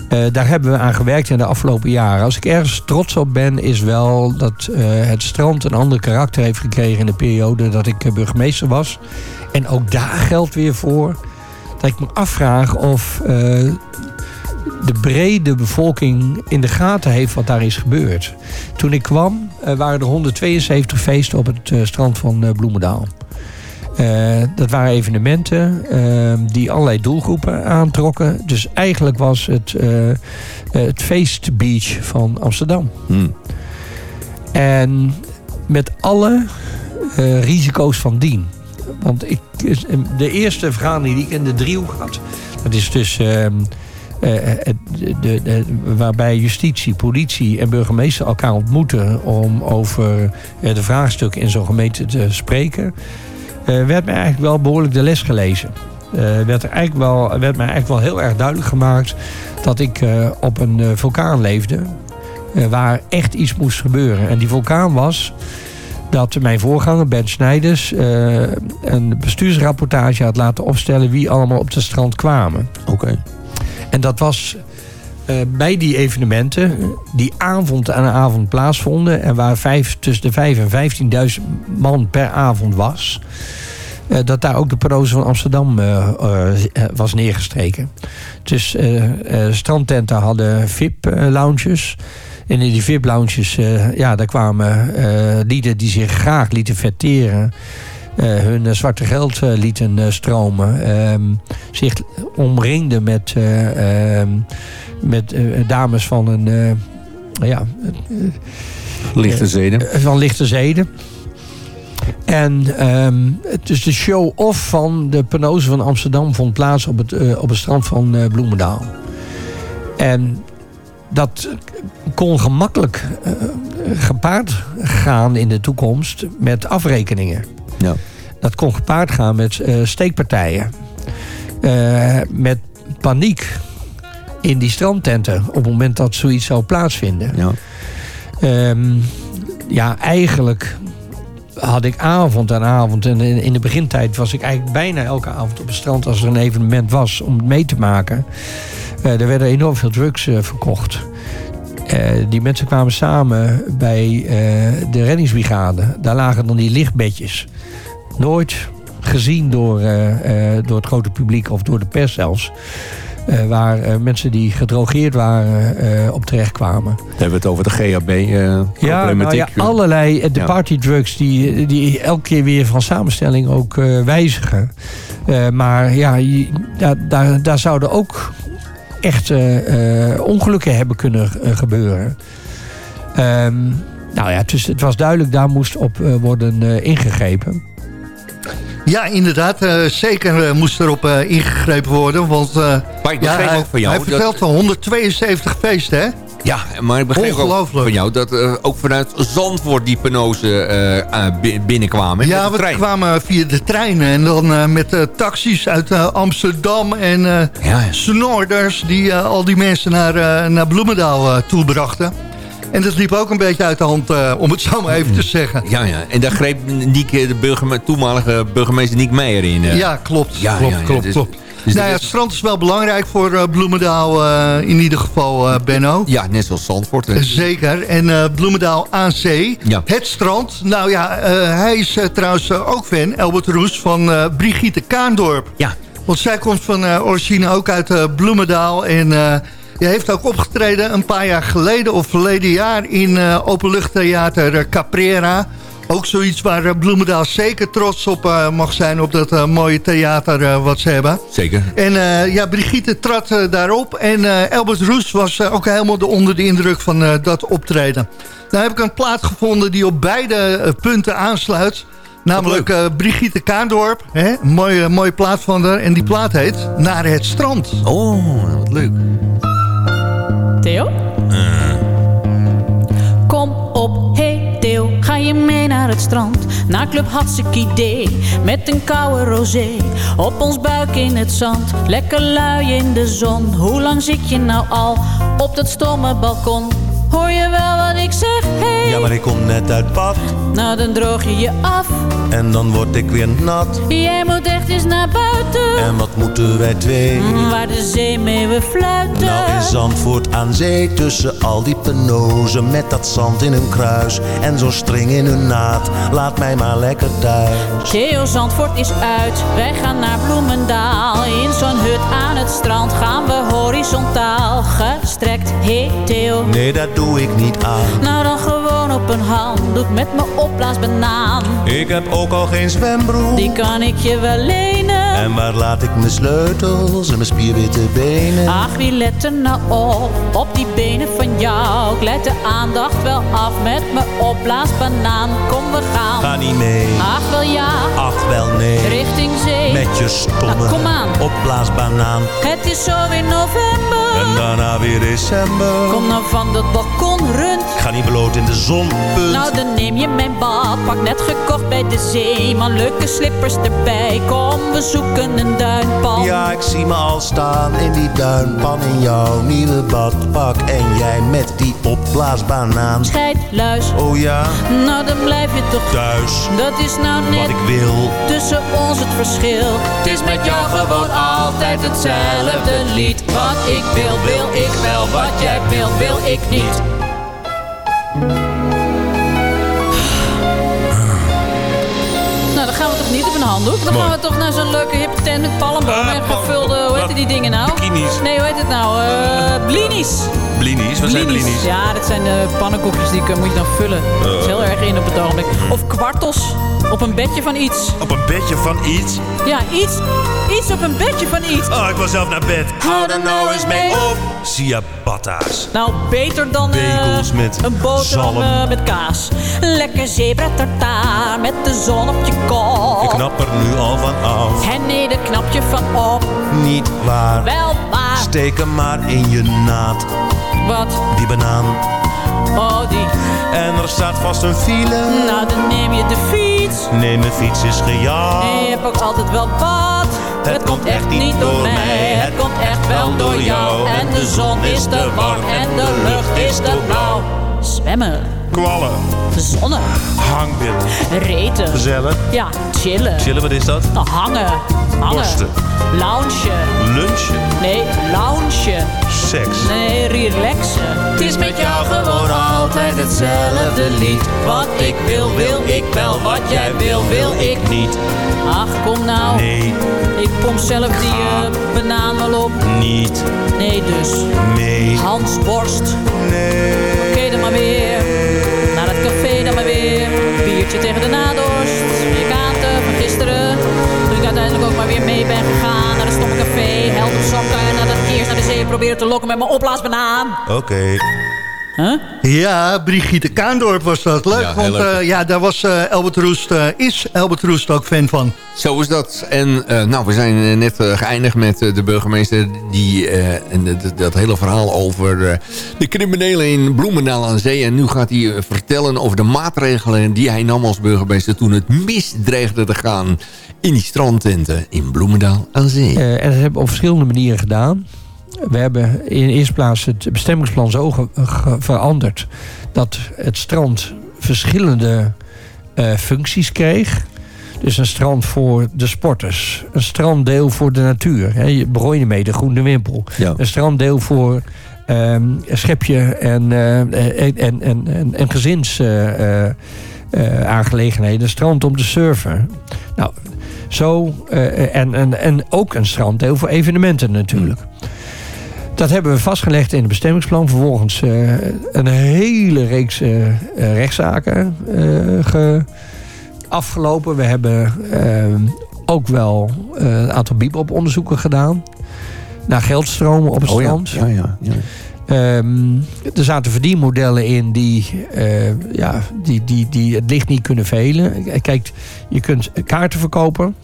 Speaker 11: eh, daar hebben we aan gewerkt in de afgelopen jaren. Als ik ergens trots op ben, is wel dat eh, het strand een ander karakter heeft gekregen in de periode dat ik eh, burgemeester was. En ook daar geldt weer voor dat ik me afvraag of eh, de brede bevolking in de gaten heeft wat daar is gebeurd. Toen ik kwam, eh, waren er 172 feesten op het eh, strand van eh, Bloemendaal. Dat waren evenementen eh, die allerlei doelgroepen aantrokken. Dus eigenlijk was het het feestbeach van Amsterdam.
Speaker 10: Hm.
Speaker 11: En met alle risico's van dien. Want ik, de eerste vergadering die ik in de driehoek had... dat is dus... ehm, eh, het- de, waarbij justitie, politie en burgemeester elkaar ontmoeten... om over eh, de vraagstukken in zo'n gemeente te spreken... eh, werd mij eigenlijk wel behoorlijk de les gelezen. Eh, werd, er eigenlijk wel, werd mij eigenlijk wel heel erg duidelijk gemaakt... dat ik eh, op een eh, vulkaan leefde... eh, waar echt iets moest gebeuren. En die vulkaan was dat mijn voorganger Ben Snijders eh, een bestuursrapportage had laten opstellen wie allemaal op het strand kwamen.
Speaker 10: Oké.
Speaker 11: En dat was eh, bij die evenementen die avond aan avond plaatsvonden en waar vijf, tussen de 5 en 15.000 man per avond was. eh, dat daar ook de proze van Amsterdam eh, was neergestreken. Dus strandtenten hadden VIP-lounges. En in die VIP-lounges, ja, daar kwamen lieden die zich graag lieten vetteren. Eh, hun eh, zwarte geld eh, lieten stromen. ehm, zich omringden met, eh, ehm, met dames van een... ja,
Speaker 10: Lichte zeden.
Speaker 11: van lichte zeden. En het is de show-off van de penose van Amsterdam vond plaats op het, op het strand van Bloemendaal. En dat kon gemakkelijk gepaard gaan in de toekomst met afrekeningen.
Speaker 10: Ja.
Speaker 11: Dat kon gepaard gaan met eh, steekpartijen. Eh, met paniek in die strandtenten op het moment dat zoiets zou plaatsvinden.
Speaker 10: Ja.
Speaker 11: Ehm, ja, eigenlijk had ik avond aan avond. En in de begintijd was ik eigenlijk bijna elke avond op het strand als er een evenement was om het mee te maken. Eh, er werden enorm veel drugs verkocht. Eh, die mensen kwamen samen bij eh, de reddingsbrigade. Daar lagen dan die lichtbedjes. Nooit gezien door, eh, door het grote publiek of door de pers zelfs. Waar mensen die gedrogeerd waren op terecht kwamen.
Speaker 10: Dan hebben we het over de
Speaker 11: Ja,
Speaker 10: GHB-problematiek.
Speaker 11: nou ja, allerlei de partydrugs die, die elke keer weer van samenstelling ook wijzigen. Maar ja, daar, daar zouden ook echt eh, eh, ongelukken hebben kunnen eh, gebeuren. Ehm, nou ja, het, is- het was duidelijk, daar moest op eh, worden eh, ingegrepen.
Speaker 5: Ja, inderdaad. eh, zeker moest erop eh, ingegrepen worden. Want eh,
Speaker 9: Maar ik
Speaker 5: ja, hij,
Speaker 9: ook van jou
Speaker 5: hij
Speaker 9: dat-
Speaker 5: vertelt van 172 feesten, hè?
Speaker 9: Ja, maar ik begreep ook
Speaker 5: Ongelooflijk.
Speaker 9: van jou dat eh, ook vanuit Zandvoort die penose eh, eh, bi- binnenkwamen.
Speaker 5: Ja, we kwamen via de treinen en dan met taxis uit Amsterdam en eh Snoorders... die al die mensen naar, naar Bloemendaal toe brachten. En dat liep ook een beetje uit de hand, om het zo maar even te zeggen.
Speaker 9: Ja, ja. En daar greep Niek, de burgerme- toenmalige burgemeester Niek Meijer in.
Speaker 5: Ja, klopt.
Speaker 9: Ja,
Speaker 5: klopt,
Speaker 9: ja, ja,
Speaker 5: klopt,
Speaker 9: dus-
Speaker 5: klopt.
Speaker 9: Dus
Speaker 5: nou ja, het strand is wel belangrijk voor eh, Bloemendaal, eh, in ieder geval, eh, Benno.
Speaker 9: Ja, net zoals Zandvoort. hè.
Speaker 5: Zeker. En Bloemendaal aan zee.
Speaker 9: Ja.
Speaker 5: Het strand. Nou ja, hij is trouwens ook fan, Albert Roes, van Brigitte Kaandorp.
Speaker 9: Ja.
Speaker 5: Want zij komt van origine ook uit Bloemendaal. En je heeft ook opgetreden een paar jaar geleden of verleden jaar in openluchttheater Caprera. Ook zoiets waar eh, Bloemendaal zeker trots op eh, mag zijn op dat eh, mooie theater wat ze hebben.
Speaker 9: Zeker.
Speaker 5: En eh, ja, Brigitte trad daarop. En eh, Albert Roes was ook helemaal de, onder de indruk van eh, dat optreden. Nou heb ik een plaat gevonden die op beide punten aansluit. Namelijk eh, Brigitte Kaandorp. Hè? Een mooie, mooie plaat van haar. En die plaat heet Naar het strand.
Speaker 9: Oh, wat leuk.
Speaker 14: Theo? Kom mee naar het strand? Naar Club Hartstikke idee, met een koude rosé. Op ons buik in het zand, lekker lui in de zon. Hoe lang zit je nou al op dat stomme balkon? Hoor je wel wat ik zeg, hey?
Speaker 13: Ja, maar ik kom net uit bad
Speaker 14: Nou, dan droog je je af.
Speaker 13: en dan word ik weer nat.
Speaker 14: Jij moet echt eens naar buiten.
Speaker 13: En wat moeten wij twee?
Speaker 14: Mm, Waar de zeemeeuwen fluiten.
Speaker 13: Nou in Zandvoort aan zee tussen al die penozen Met dat zand in hun kruis en zo'n string in hun naad Laat mij maar lekker thuis
Speaker 14: Theo Zandvoort is uit, wij gaan naar Bloemendaal. In zo'n hut aan het strand gaan we horizontaal gestrekt. Hey Theo,
Speaker 13: Nee, dat doe ik niet aan
Speaker 14: nou dan gewoon op een handdoek met mijn opblaasbanaan.
Speaker 13: Ik heb ook al geen zwembroek
Speaker 14: Die kan ik je wel lenen.
Speaker 13: En waar laat ik mijn sleutels en mijn spierwitte benen?
Speaker 14: Ach, wie let er nou op, op die benen van jou? Ik let de aandacht wel af met mijn opblaasbanaan. Kom, we gaan.
Speaker 13: Ga niet mee
Speaker 14: Ach, wel ja,
Speaker 13: Ach wel nee
Speaker 14: richting zee.
Speaker 13: Met je stomme
Speaker 14: Nou, kom aan.
Speaker 13: opblaasbanaan
Speaker 14: Het is zo weer november.
Speaker 13: En daarna weer december
Speaker 14: Kom nou van dat balkon rund.
Speaker 13: Ik ga niet bloot in de zon, punt
Speaker 14: Nou, dan neem je mijn badpak, net gekocht bij de zeeman. Leuke slippers erbij, kom, we zoeken een duinpan.
Speaker 13: Ja, ik zie me al staan in die duinpan in jouw nieuwe badpak. En jij met die opblaasbanaan.
Speaker 14: Scheidluis,
Speaker 13: Oh ja,
Speaker 14: nou dan blijf je toch
Speaker 13: thuis.
Speaker 14: Dat is nou net
Speaker 13: Wat ik wil.
Speaker 14: tussen ons het verschil. Het is met jou gewoon altijd hetzelfde lied. Wat ik wil, wil ik wel. Wat jij wil, wil ik niet. *sighs* Nou, dan gaan we toch niet op een handdoek? Dan gaan we toch naar zo'n leuke hippe tent met palmbomen en gevulde, hoe heet die dingen nou?
Speaker 13: Bikinis.
Speaker 14: Nee, hoe heet het nou? Eh blinis.
Speaker 13: Blinis, wat zijn blinis?
Speaker 14: Ja, dat zijn de pannenkoekjes die kun- moet je dan vullen. Dat is heel erg in op het ogenblik. Of kwartels op een bedje van iets.
Speaker 13: Op een bedje van iets.
Speaker 14: Ja, iets, iets op een bedje van iets.
Speaker 13: Oh, ik wil zelf naar bed.
Speaker 14: Hou er nou eens mee op.
Speaker 13: Ciabatta's.
Speaker 14: Nou, beter dan eh,
Speaker 13: Bagels met
Speaker 14: een boterham
Speaker 13: zalm.
Speaker 14: eh, met kaas. Lekker zebra tartaar met de zon op je kop.
Speaker 13: Ik knap er nu al van af.
Speaker 14: En nee, daar knap je van op.
Speaker 13: Niet waar.
Speaker 14: Wel waar.
Speaker 13: Steek hem maar in je naad.
Speaker 14: Wat?
Speaker 13: Die banaan.
Speaker 14: Oh, die.
Speaker 13: En er staat vast een file.
Speaker 14: Nou, dan neem je de fiets.
Speaker 13: Nee, mijn fiets is gejaagd.
Speaker 14: En je hebt ook altijd wel wat. Het, komt echt niet door mij, het komt echt wel door jou. En de zon is te warm en de lucht is te blauw. Zwemmen.
Speaker 15: Kwallen.
Speaker 14: Zonnen.
Speaker 15: Hangbillen.
Speaker 14: Reten.
Speaker 15: Gezellig.
Speaker 14: Ja, chillen.
Speaker 15: Chillen, wat is dat?
Speaker 14: Nou, hangen. Hangen.
Speaker 15: Borsten.
Speaker 14: Loungen.
Speaker 15: Lunchen.
Speaker 14: Nee, loungen.
Speaker 15: Seks.
Speaker 14: Nee, relaxen. Het is met jou gewoon altijd hetzelfde lied. Wat ik wil, wil ik wel. Wat jij wil, wil ik
Speaker 15: Niet.
Speaker 14: Ach, kom nou.
Speaker 15: Nee.
Speaker 14: Ik pomp zelf die eh, banaan wel op.
Speaker 15: Niet.
Speaker 14: Nee dus.
Speaker 15: Nee.
Speaker 14: Hans Borst.
Speaker 15: Nee.
Speaker 14: Oké, dan maar weer. Naar maar weer. Biertje tegen de nadorst. Kaarten van gisteren. Toen ik uiteindelijk ook maar weer mee ben gegaan naar het stomme café. Held op sokken en nadat ik eerst naar de zee probeerde te lokken met mijn opblaasbanaan.
Speaker 15: Oké.
Speaker 5: Ja, Brigitte Kaandorp was dat. Leuk,
Speaker 9: Ja,
Speaker 5: want
Speaker 9: leuk.
Speaker 5: eh, ja, daar was eh Albert Roest, eh, is Albert Roest ook fan van.
Speaker 9: Zo is dat. En eh, nou, we zijn net geëindigd met eh, de burgemeester... die eh, en dat- dat hele verhaal over eh, de criminelen in Bloemendaal aan zee. En nu gaat hij vertellen over de maatregelen die hij nam als burgemeester... toen het mis dreigde te gaan in die strandtenten in Bloemendaal aan zee.
Speaker 11: Eh, en dat hebben we op verschillende manieren gedaan. We hebben in eerste plaats het bestemmingsplan zo veranderd... dat het strand verschillende eh, functies kreeg. Dus een strand voor de sporters. Een stranddeel voor de natuur. Hè, je begon je mee, de Groene Wimpel.
Speaker 10: Ja.
Speaker 11: Een stranddeel voor ehm, schepje en, eh, en, en, en, gezins... eh, aangelegenheden. Strand om te surfen. Nou, zo. en, en, en ook een stranddeel voor evenementen natuurlijk. Dat hebben we vastgelegd in het bestemmingsplan. Vervolgens eh, een hele reeks eh, rechtszaken ge- afgelopen. We hebben ook wel een aantal bibop-onderzoeken gedaan. Naar geldstromen op het
Speaker 10: Oh
Speaker 11: strand.
Speaker 10: ja, ja, ja.
Speaker 11: Ehm, er zaten verdienmodellen in die, ja, die, die, die het licht niet kunnen velen. Kijk, je kunt kaarten verkopen.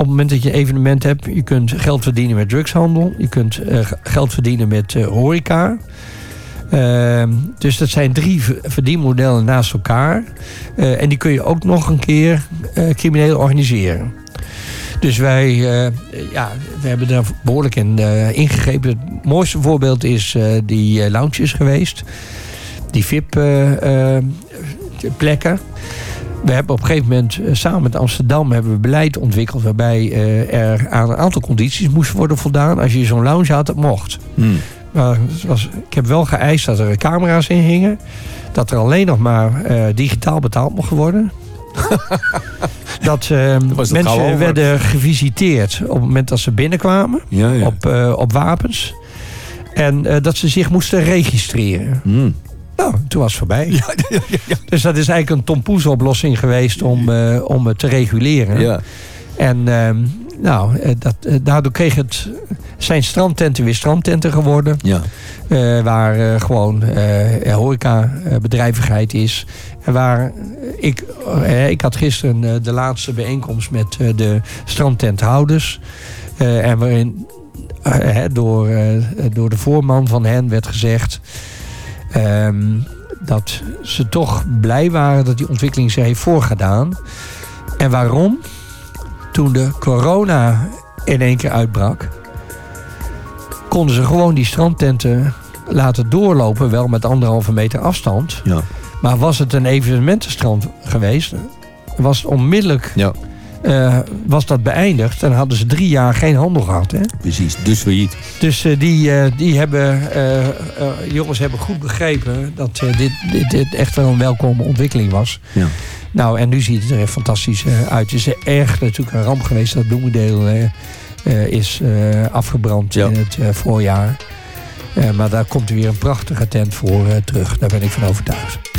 Speaker 11: Op het moment dat je evenement hebt. Je kunt geld verdienen met drugshandel. Je kunt eh, geld verdienen met eh, horeca. Ehm, dus dat zijn drie verdienmodellen naast elkaar. Eh, en die kun je ook nog een keer crimineel organiseren. Dus wij ja, we hebben daar behoorlijk in ingegrepen. Het mooiste voorbeeld is die lounges geweest. Die VIP-plekken. We hebben op een gegeven moment eh, samen met Amsterdam hebben we beleid ontwikkeld... waarbij eh, er aan een aantal condities moest worden voldaan. Als je zo'n lounge had, dat mocht.
Speaker 10: Hmm.
Speaker 11: Maar het was, ik heb wel geëist dat er camera's in hingen. Dat er alleen nog maar eh, digitaal betaald mocht worden. *laughs* dat mensen werden gevisiteerd op het moment dat ze binnenkwamen.
Speaker 10: Ja, ja.
Speaker 11: Op, op wapens. En dat ze zich moesten registreren.
Speaker 10: Hmm.
Speaker 11: Nou, toen was het voorbij. Dus dat is eigenlijk een tompoes oplossing geweest om, eh, om het te reguleren.
Speaker 10: Ja.
Speaker 11: En ehm, nou, eh, dat, eh, daardoor kreeg het, zijn strandtenten weer strandtenten geworden.
Speaker 10: Ja.
Speaker 11: Waar gewoon horeca bedrijvigheid is. En waar ik, ik had gisteren de laatste bijeenkomst met de strandtenthouders. En waarin door, door de voorman van hen werd gezegd... ehm, dat ze toch blij waren dat die ontwikkeling zich heeft voorgedaan. En waarom? Toen de corona in één keer uitbrak konden ze gewoon die strandtenten laten doorlopen. Wel met anderhalve meter afstand.
Speaker 10: Ja.
Speaker 11: Maar was het een evenementenstrand geweest... was het onmiddellijk
Speaker 10: Ja.
Speaker 11: Eh, was dat beëindigd. En hadden ze drie jaar geen handel gehad. Hè?
Speaker 10: Precies, dus failliet.
Speaker 11: Dus eh, die, eh, die hebben, jongens hebben goed begrepen... dat dit, dit, dit echt wel een welkome ontwikkeling was.
Speaker 10: Ja.
Speaker 11: Nou, en nu ziet het er echt fantastisch uit. Het is erg natuurlijk een ramp geweest dat Bloemendeel is afgebrand in het voorjaar. Maar daar komt er weer een prachtige tent voor terug. Daar ben ik van overtuigd.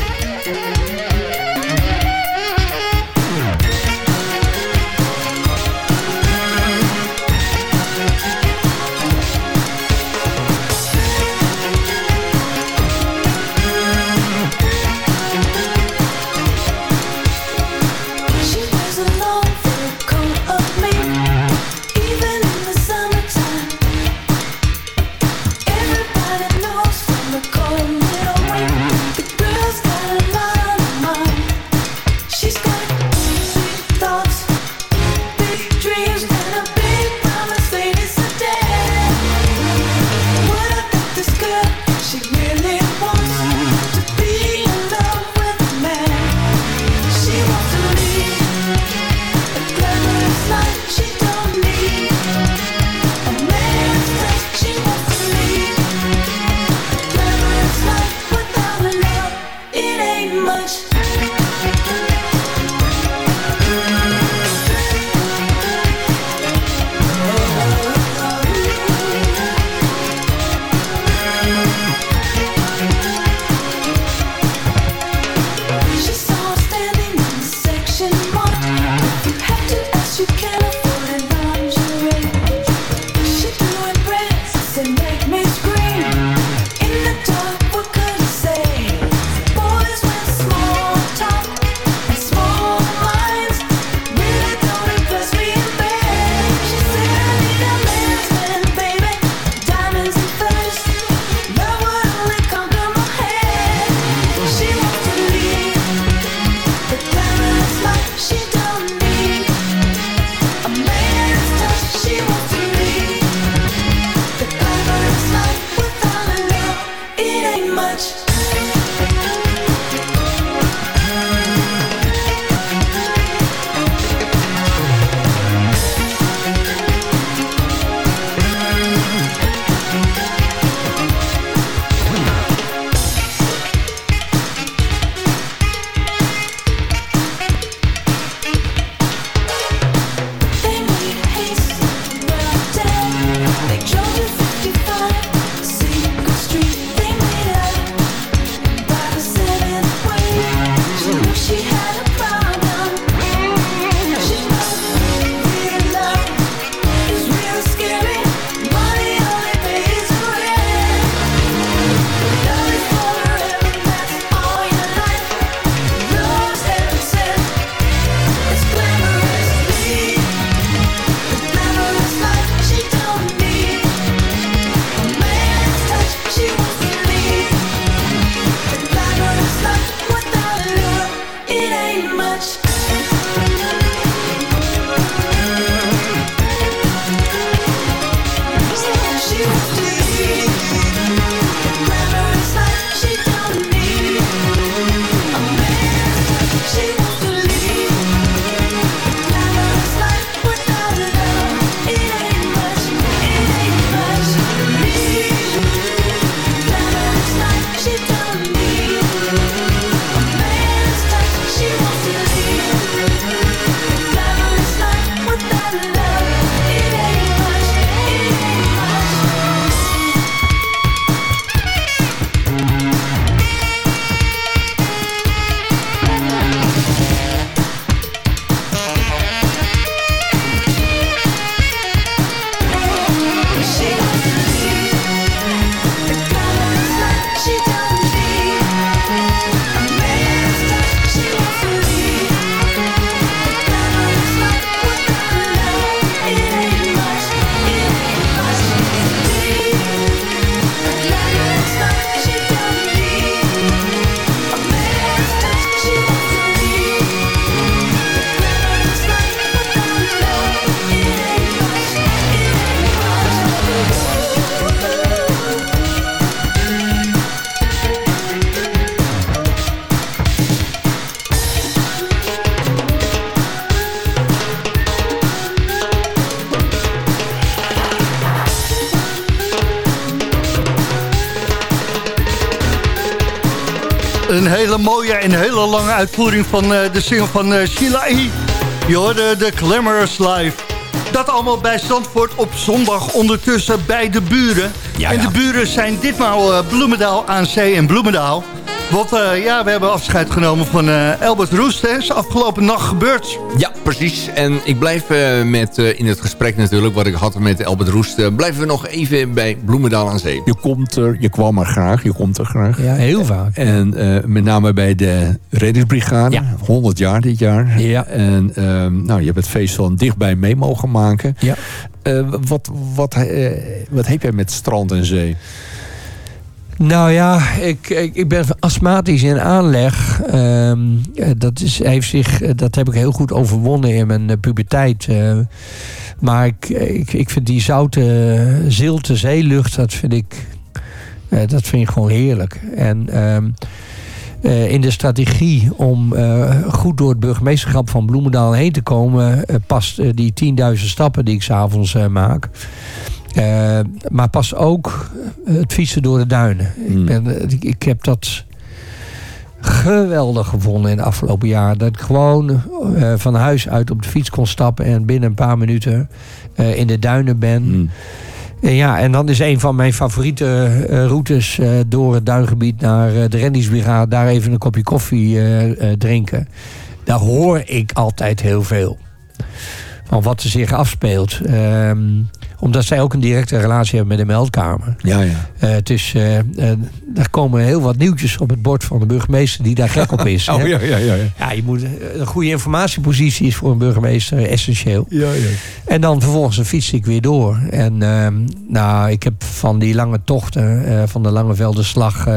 Speaker 5: Uitvoering van eh, de single van uh, Sheila E. Je hoorde de Glamorous Live. Dat allemaal bij Zandvoort op zondag ondertussen bij de buren.
Speaker 10: Ja,
Speaker 5: en de buren zijn ditmaal uh, Bloemendaal aan zee en Bloemendaal. Want uh, ja, we hebben afscheid genomen van uh, Albert Roest. Hè. is afgelopen nacht gebeurd.
Speaker 9: Ja, precies. En ik blijf uh, met, in het gesprek natuurlijk, wat ik had met Albert Roest... blijven we nog even bij Bloemendaal aan zee.
Speaker 10: Je komt er, je kwam er graag, je komt er graag.
Speaker 11: Ja, heel vaak.
Speaker 10: En met name bij de reddingsbrigade.
Speaker 11: Ja.
Speaker 10: 100 jaar dit jaar.
Speaker 11: Ja.
Speaker 10: En nou, je hebt het feest van dichtbij mee mogen maken.
Speaker 11: Ja.
Speaker 10: wat, wat, wat heb jij met strand en zee?
Speaker 11: Nou ja, ik, ik, ik ben astmatisch in aanleg. Um, dat, is, heeft zich, dat heb ik heel goed overwonnen in mijn uh, puberteit. Maar ik, ik, vind die zoute, zilte zeelucht, dat vind ik, dat vind ik gewoon heerlijk. En um, in de strategie om goed door het burgemeesterschap van Bloemendaal heen te komen... past die 10.000 stappen die ik s'avonds maak... Uh, maar pas ook het fietsen door de duinen.
Speaker 10: Hmm.
Speaker 11: Ik, ben, ik, ik, heb dat geweldig gevonden in de afgelopen jaar. Dat ik gewoon uh, van huis uit op de fiets kon stappen... en binnen een paar minuten uh, in de duinen ben.
Speaker 10: Hmm.
Speaker 11: En ja, en dan is een van mijn favoriete routes door het duingebied... naar de rendingsbrigade, daar even een kopje koffie drinken. Daar hoor ik altijd heel veel. Van wat er zich afspeelt. Um, omdat zij ook een directe relatie hebben met de meldkamer.
Speaker 10: Ja, ja.
Speaker 11: Uh, het is, uh, uh, er komen heel wat nieuwtjes op het bord van de burgemeester die daar gek op is. *laughs*
Speaker 10: oh,
Speaker 11: hè?
Speaker 10: ja, ja, ja, ja.
Speaker 11: ja je moet, een goede informatiepositie is voor een burgemeester essentieel.
Speaker 10: Ja, ja.
Speaker 11: En dan vervolgens een fiets ik weer door. En ehm, nou, ik heb van die lange tochten, van de Langevelderslag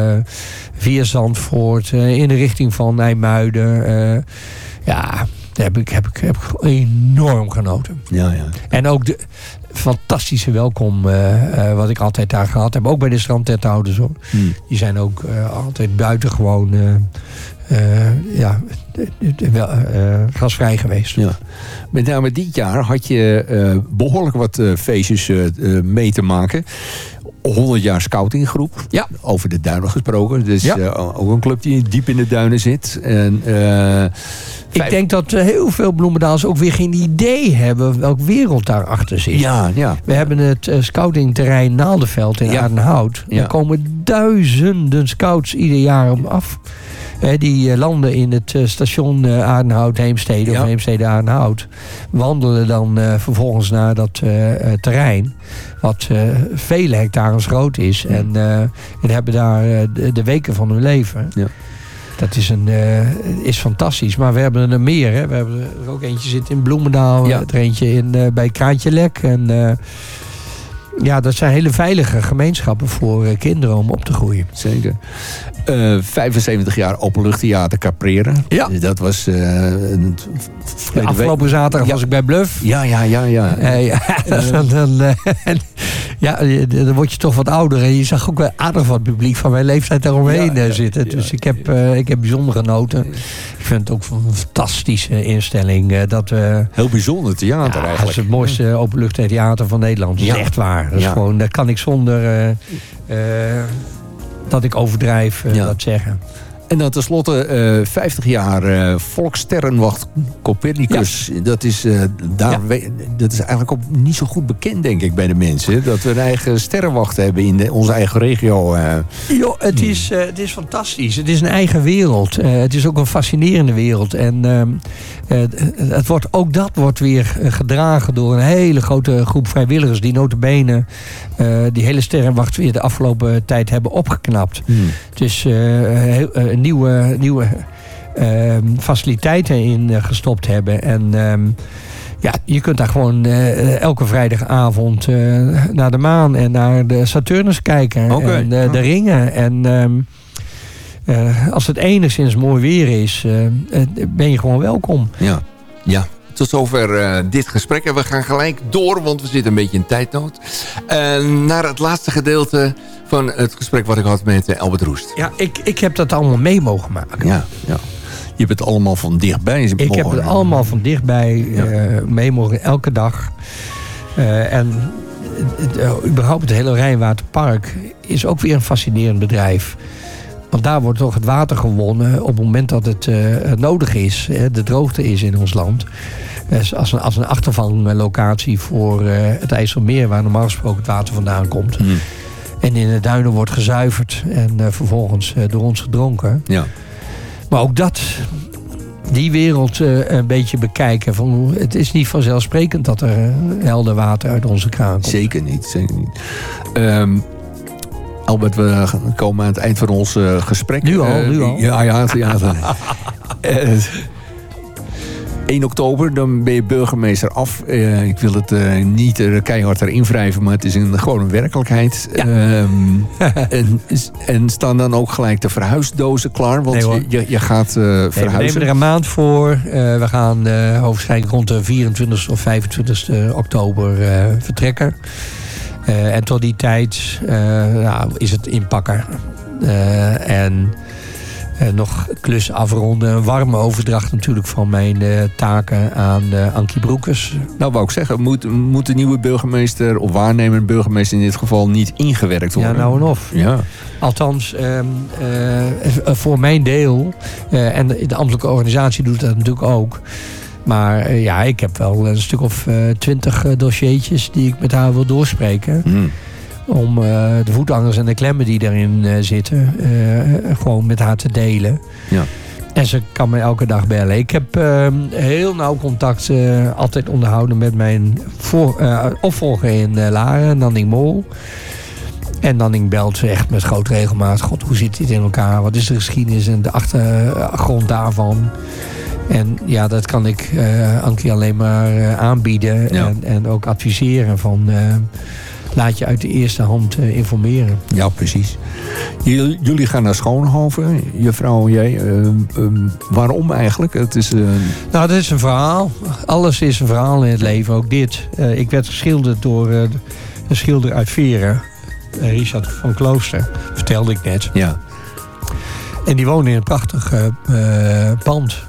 Speaker 11: via Zandvoort, in de richting van Nijmuiden. ja, daar heb ik, heb, ik, heb ik enorm genoten.
Speaker 10: Ja, ja.
Speaker 11: En ook de fantastische welkom uh, uh, wat ik altijd daar gehad heb. Ook bij de strandtenthouders hoor.
Speaker 10: Hmm.
Speaker 11: Die zijn ook uh, altijd buitengewoon ja, gasvrij geweest.
Speaker 10: Ja. Met name dit jaar had je behoorlijk wat feestjes mee te maken. 100 jaar scoutinggroep.
Speaker 11: Ja.
Speaker 10: Over de duinen gesproken. Dus
Speaker 11: ja.
Speaker 10: uh, ook een club die diep in de duinen zit. En, uh,
Speaker 11: ik denk dat heel veel Bloemendaals ook weer geen idee hebben welk wereld daarachter zit.
Speaker 10: Ja, ja.
Speaker 11: We hebben het uh, scoutingterrein Naaldenveld in
Speaker 10: Ja.
Speaker 11: Aardenhout.
Speaker 10: Ja.
Speaker 11: Er komen duizenden scouts ieder jaar op af. Hè, die uh, landen in het uh, station uh, Aardenhout Heemstede
Speaker 10: Ja.
Speaker 11: of Heemstede Aardenhout. Wandelen dan vervolgens naar dat terrein. Wat vele hectares groot is. En, en hebben daar de, de weken van hun leven.
Speaker 10: Ja.
Speaker 11: Dat is, een, uh, is fantastisch. Maar we hebben er meer. Hè. We hebben er ook eentje zit in Bloemendaal.
Speaker 10: Ja.
Speaker 11: Er eentje in, uh, bij Kraantje Lek. En uh, ja, dat zijn hele veilige gemeenschappen voor uh, kinderen om op te groeien.
Speaker 10: Zeker. Uh, 75 jaar openluchttheater Capreren.
Speaker 11: Ja.
Speaker 10: Dat was... Uh, een
Speaker 11: ja, afgelopen zaterdag
Speaker 10: ja.
Speaker 11: was ik bij Bluff.
Speaker 10: Ja, ja, ja. ja.
Speaker 11: Uh, ja, *laughs* dan, ja, dan word je toch wat ouder. En je zag ook wel aardig wat publiek van mijn leeftijd daaromheen ja, zitten. dus ik, heb, ik heb bijzonder genoten. Ik vind het ook een fantastische instelling. dat,
Speaker 10: Heel bijzonder theater eigenlijk.
Speaker 11: Dat is het mooiste openluchttheater van Nederland. Dat is echt waar. Dat, is gewoon, dat kan ik zonder... Dat ik overdrijf dat zeggen.
Speaker 10: En dan tenslotte uh, 50 jaar uh, Volkssterrenwacht Copernicus. Ja. Dat, is, uh, daar ja. dat is eigenlijk ook niet zo goed bekend, denk ik, bij de mensen. Dat we een eigen sterrenwacht hebben in de, onze eigen regio.
Speaker 11: Jo, het,
Speaker 10: Hmm.
Speaker 11: is, het is fantastisch. Het is een eigen wereld. Het is ook een fascinerende wereld. En uh, het wordt, ook dat wordt weer gedragen door een hele grote groep vrijwilligers... die notabene die hele sterrenwacht weer de afgelopen tijd hebben opgeknapt.
Speaker 10: Hmm.
Speaker 11: Dus heel, nieuwe, nieuwe uh, faciliteiten in uh, gestopt hebben. En um, ja, je kunt daar gewoon uh, elke vrijdagavond naar de maan en naar de Saturnus kijken.
Speaker 10: Okay.
Speaker 11: En de, de ringen. En um, als het enigszins mooi weer is, ben je gewoon welkom.
Speaker 9: Ja, ja. Tot zover dit gesprek. En we gaan gelijk door, want we zitten een beetje in tijdnood. Naar het laatste gedeelte van het gesprek wat ik had met uh, Albert Roest.
Speaker 11: Ja, ik, ik heb dat allemaal mee mogen maken.
Speaker 10: Ja, ja. Je hebt het allemaal van dichtbij
Speaker 11: Ik
Speaker 10: mogen,
Speaker 11: heb het allemaal van dichtbij ja. mee mogen, elke dag. en überhaupt het hele Rijnwaterpark is ook weer een fascinerend bedrijf Want daar wordt toch het water gewonnen op het moment dat het eh, nodig is. Hè, de droogte is in ons land. Dus als, een, als een achtervanglocatie voor eh, het IJsselmeer... waar normaal gesproken het water vandaan komt. En in de duinen wordt gezuiverd en eh, vervolgens eh, door ons gedronken.
Speaker 9: Ja.
Speaker 11: Maar ook dat, die wereld eh, een beetje bekijken. Van, het is niet vanzelfsprekend dat er helder water uit onze kraan komt.
Speaker 9: Zeker niet, zeker niet. Ehm, Albert, we komen aan het eind van ons gesprek.
Speaker 11: Nu al, nu al.
Speaker 9: Ja, ja, ja. *laughs* 1 oktober, dan ben je burgemeester af. Eh, ik wil het eh, niet er keihard erin wrijven, maar het is een, gewoon een werkelijkheid. Ehm, *laughs* en, en staan dan ook gelijk de verhuisdozen klaar? Want
Speaker 11: Nee,
Speaker 9: je- je, gaat eh,
Speaker 11: Nee, we
Speaker 9: verhuizen.
Speaker 11: nemen er een maand voor. We gaan waarschijnlijk rond de 24 of 25 oktober vertrekken. En tot die tijd nou, is het inpakken. En nog klus afronden. Een warme overdracht natuurlijk van mijn eh, taken aan eh Ankie Broekers.
Speaker 9: Nou, wou ik zeggen, moet, moet de nieuwe burgemeester, of waarnemende burgemeester in dit geval, niet ingewerkt
Speaker 11: Ja,
Speaker 9: worden?
Speaker 11: nou en of.
Speaker 9: Ja.
Speaker 11: Althans, ehm, eh, voor mijn deel, eh, en de ambtelijke organisatie doet dat natuurlijk ook. Maar eh, ja, ik heb wel een stuk of eh, twintig dossiertjes die ik met haar wil doorspreken.
Speaker 9: Hmm.
Speaker 11: Om eh, de voetangers en de klemmen die daarin eh, zitten, eh, gewoon met haar te delen.
Speaker 9: Ja.
Speaker 11: En ze kan me elke dag bellen. Ik heb ehm, heel nauw contact altijd onderhouden met mijn voor, eh, opvolger in Laren, Nanning Mol. En Nanning belt ze echt met grote regelmaat. God, hoe zit dit in elkaar? Wat is de geschiedenis en de achtergrond daarvan? En ja, dat kan ik Ankie alleen maar aanbieden.
Speaker 9: Ja.
Speaker 11: En, en ook adviseren van... laat je uit de eerste hand eh, informeren.
Speaker 9: Ja, precies. Jullie, jullie gaan naar Schoonhoven, je vrouw en jij. Eh, ehm, waarom eigenlijk? Het is, eh,
Speaker 11: Nou, dat is een verhaal. Alles is een verhaal in het leven, ook dit. Ik werd geschilderd door een schilder uit Veren. Richard van Klooster. Vertelde ik net.
Speaker 9: ja.
Speaker 11: En die woonde in een prachtig pand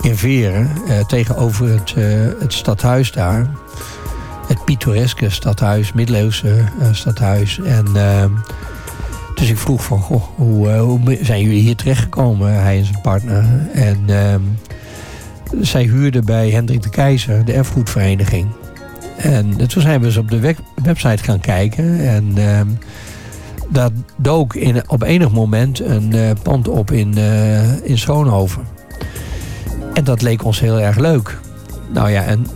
Speaker 11: in Veren. tegenover het, het stadhuis daar. Pittoreske stadhuis, middeleeuwse eh, stadhuis. En eh, dus ik vroeg van, goh, hoe, eh, hoe zijn jullie hier terechtgekomen? Hij en zijn partner. En ehm, zij huurden bij Hendrik de Keizer, de erfgoedvereniging. En toen zijn we eens op de web- website gaan kijken. En ehm, daar dook in, op enig moment een eh, pand op in, eh, in Schoonhoven. En dat leek ons heel erg leuk. Nou ja, en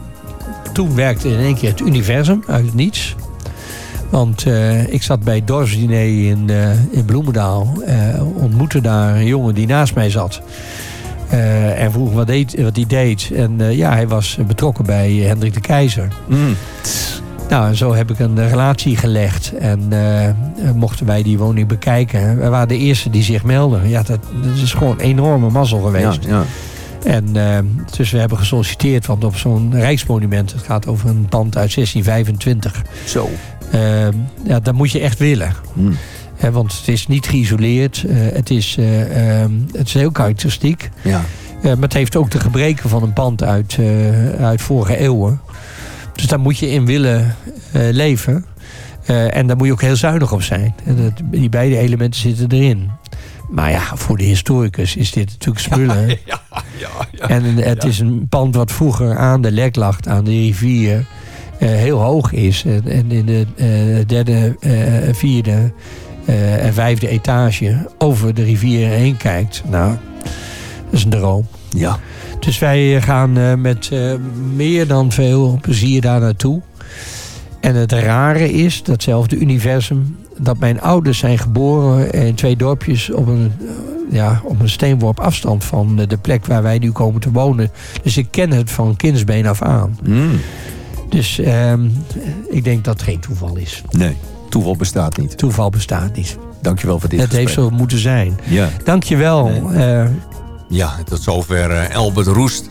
Speaker 11: toen werkte in één keer het universum uit het niets. Want eh, ik zat bij het dorpsdiner in, eh, in Bloemendaal. eh, ontmoette daar een jongen die naast mij zat. En vroeg wat, deed, wat hij deed. En ja, hij was betrokken bij Hendrik de Keizer.
Speaker 9: Mm.
Speaker 11: Nou, en zo heb ik een relatie gelegd. En mochten wij die woning bekijken. We waren de eerste die zich melden. Ja, dat, dat is gewoon een enorme mazzel geweest.
Speaker 9: Ja, ja.
Speaker 11: En eh, dus we hebben gesolliciteerd, want op zo'n rijksmonument, het gaat over een pand uit 1625.
Speaker 9: Zo.
Speaker 11: eh, ja, dat moet je echt willen.
Speaker 9: Hmm.
Speaker 11: Want het is niet geïsoleerd. eh, het, is, eh, ehm, het is heel karakteristiek.
Speaker 9: Ja.
Speaker 11: Eh, maar het heeft ook de gebreken van een pand uit, uit vorige eeuwen. Dus daar moet je in willen leven. En daar moet je ook heel zuinig op zijn. En dat, die beide elementen zitten erin. Maar ja, voor de historicus is dit natuurlijk spullen. *laughs*
Speaker 9: Ja, ja, ja.
Speaker 11: En het is een pand wat vroeger aan de lek lag, aan de rivier, eh, heel hoog is. En, en in de eh, derde, eh, vierde en vijfde etage over de rivier heen kijkt. Nou, dat is een droom.
Speaker 9: Ja.
Speaker 11: Dus wij gaan met meer dan veel plezier daar naartoe. En het rare is, datzelfde universum, dat mijn ouders zijn geboren in twee dorpjes op een, eh, ja, op een steenworp afstand van de plek waar wij nu komen te wonen. Dus ik ken het van kindsbeen af aan.
Speaker 9: Mm.
Speaker 11: Dus ehm, ik denk dat het geen toeval is.
Speaker 9: Nee, toeval bestaat niet.
Speaker 11: Toeval bestaat niet.
Speaker 9: Dankjewel voor dit
Speaker 11: Het heeft
Speaker 9: gesprek.
Speaker 11: zo moeten zijn.
Speaker 9: Ja.
Speaker 11: Dankjewel. Eh
Speaker 9: Ja, tot zover eh, Albert Roest.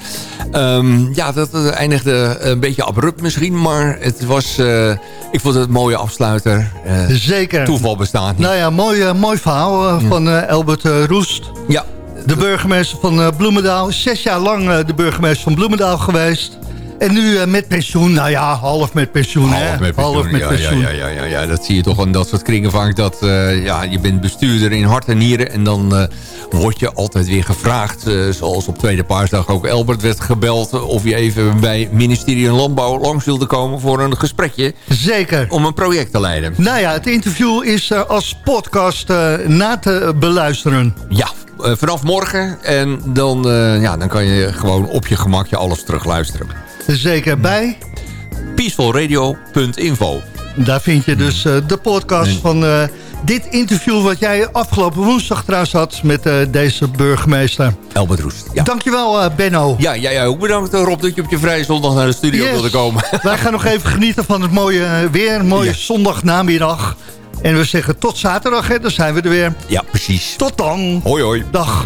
Speaker 9: Ehm, ja, dat eh, eindigde een beetje abrupt misschien, maar het was, eh, ik vond het een mooie afsluiter.
Speaker 5: Zeker.
Speaker 9: Toeval bestaat niet.
Speaker 5: Nou ja, mooi, mooi verhaal eh, van Albert Roest.
Speaker 9: Ja.
Speaker 5: De burgemeester van Bloemendaal. Zes jaar lang de burgemeester van Bloemendaal geweest. En nu eh, met pensioen, nou ja, half met pensioen. hè?
Speaker 9: Half met pensioen.
Speaker 5: Half met
Speaker 9: ja,
Speaker 5: pensioen.
Speaker 9: Ja, ja, ja, ja, dat zie je toch in dat soort kringen vaak. Dat, eh, ja, je bent bestuurder in hart en nieren. En dan eh, word je altijd weer gevraagd. zoals op tweede paarsdag ook Elbert werd gebeld. Of je even bij ministerie van Landbouw langs wilde komen voor een gesprekje.
Speaker 5: Zeker.
Speaker 9: Om een project te leiden.
Speaker 5: Nou ja, het interview is als podcast na te beluisteren.
Speaker 9: Ja, vanaf morgen. En dan, ja, dan kan je gewoon op je gemakje alles terugluisteren.
Speaker 5: Zeker bij?
Speaker 9: Peacefulradio.info
Speaker 5: Daar vind je dus eh, de podcast van eh, dit interview... wat jij afgelopen woensdag trouwens had met eh, deze burgemeester.
Speaker 9: Elbert Roest, ja.
Speaker 5: Dankjewel, Benno.
Speaker 9: Ja, jij jij ook bedankt Rob dat je op je vrije zondag naar de studio
Speaker 5: Yes.
Speaker 9: wilde komen. *laughs*
Speaker 5: Wij gaan nog even genieten van het mooie weer. Een mooie zondagnamiddag. En we zeggen tot zaterdag, hè, dan zijn we er weer.
Speaker 9: Ja, precies.
Speaker 5: Tot dan.
Speaker 9: Hoi hoi.
Speaker 5: Dag.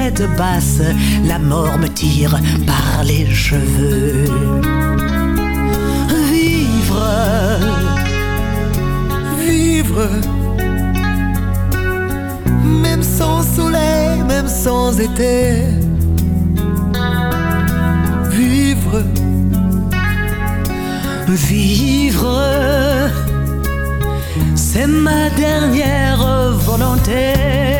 Speaker 16: tête basse, la mort me tire par les cheveux. Vivre,
Speaker 12: Vivre, même sans soleil, même sans été. Vivre,
Speaker 16: vivre, c'est ma dernière volonté.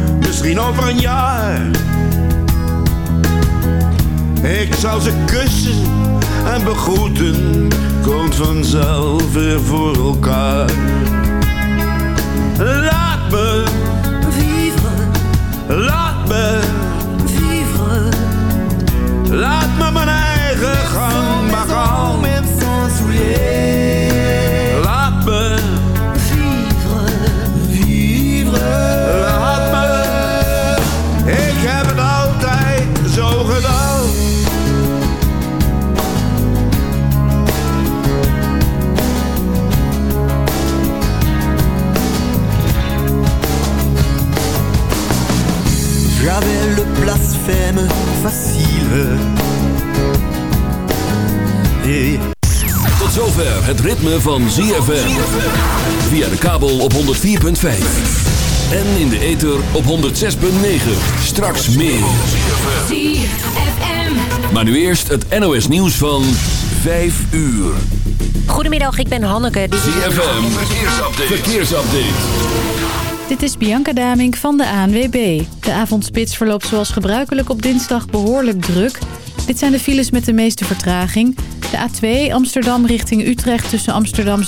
Speaker 17: misschien over een jaar. Ik zal ze kussen en begroeten, komt vanzelf weer voor elkaar. Laat me
Speaker 16: vivre,
Speaker 17: laat me
Speaker 16: vivre,
Speaker 17: laat me mijn eigen gang maar gaan. Laat
Speaker 7: Tot zover het ritme van ZFM. Via de kabel op 104.5. En in de ether op 106.9. Straks meer. Maar nu eerst het NOS nieuws van 5 uur.
Speaker 1: Goedemiddag, ik ben Hanneke.
Speaker 7: ZFM, verkeersupdate. verkeersupdate.
Speaker 8: Dit is Bianca Damink van de ANWB. De avondspits verloopt zoals gebruikelijk op dinsdag behoorlijk druk. Dit zijn de files met de meeste vertraging. De A2 Amsterdam richting Utrecht tussen Amsterdam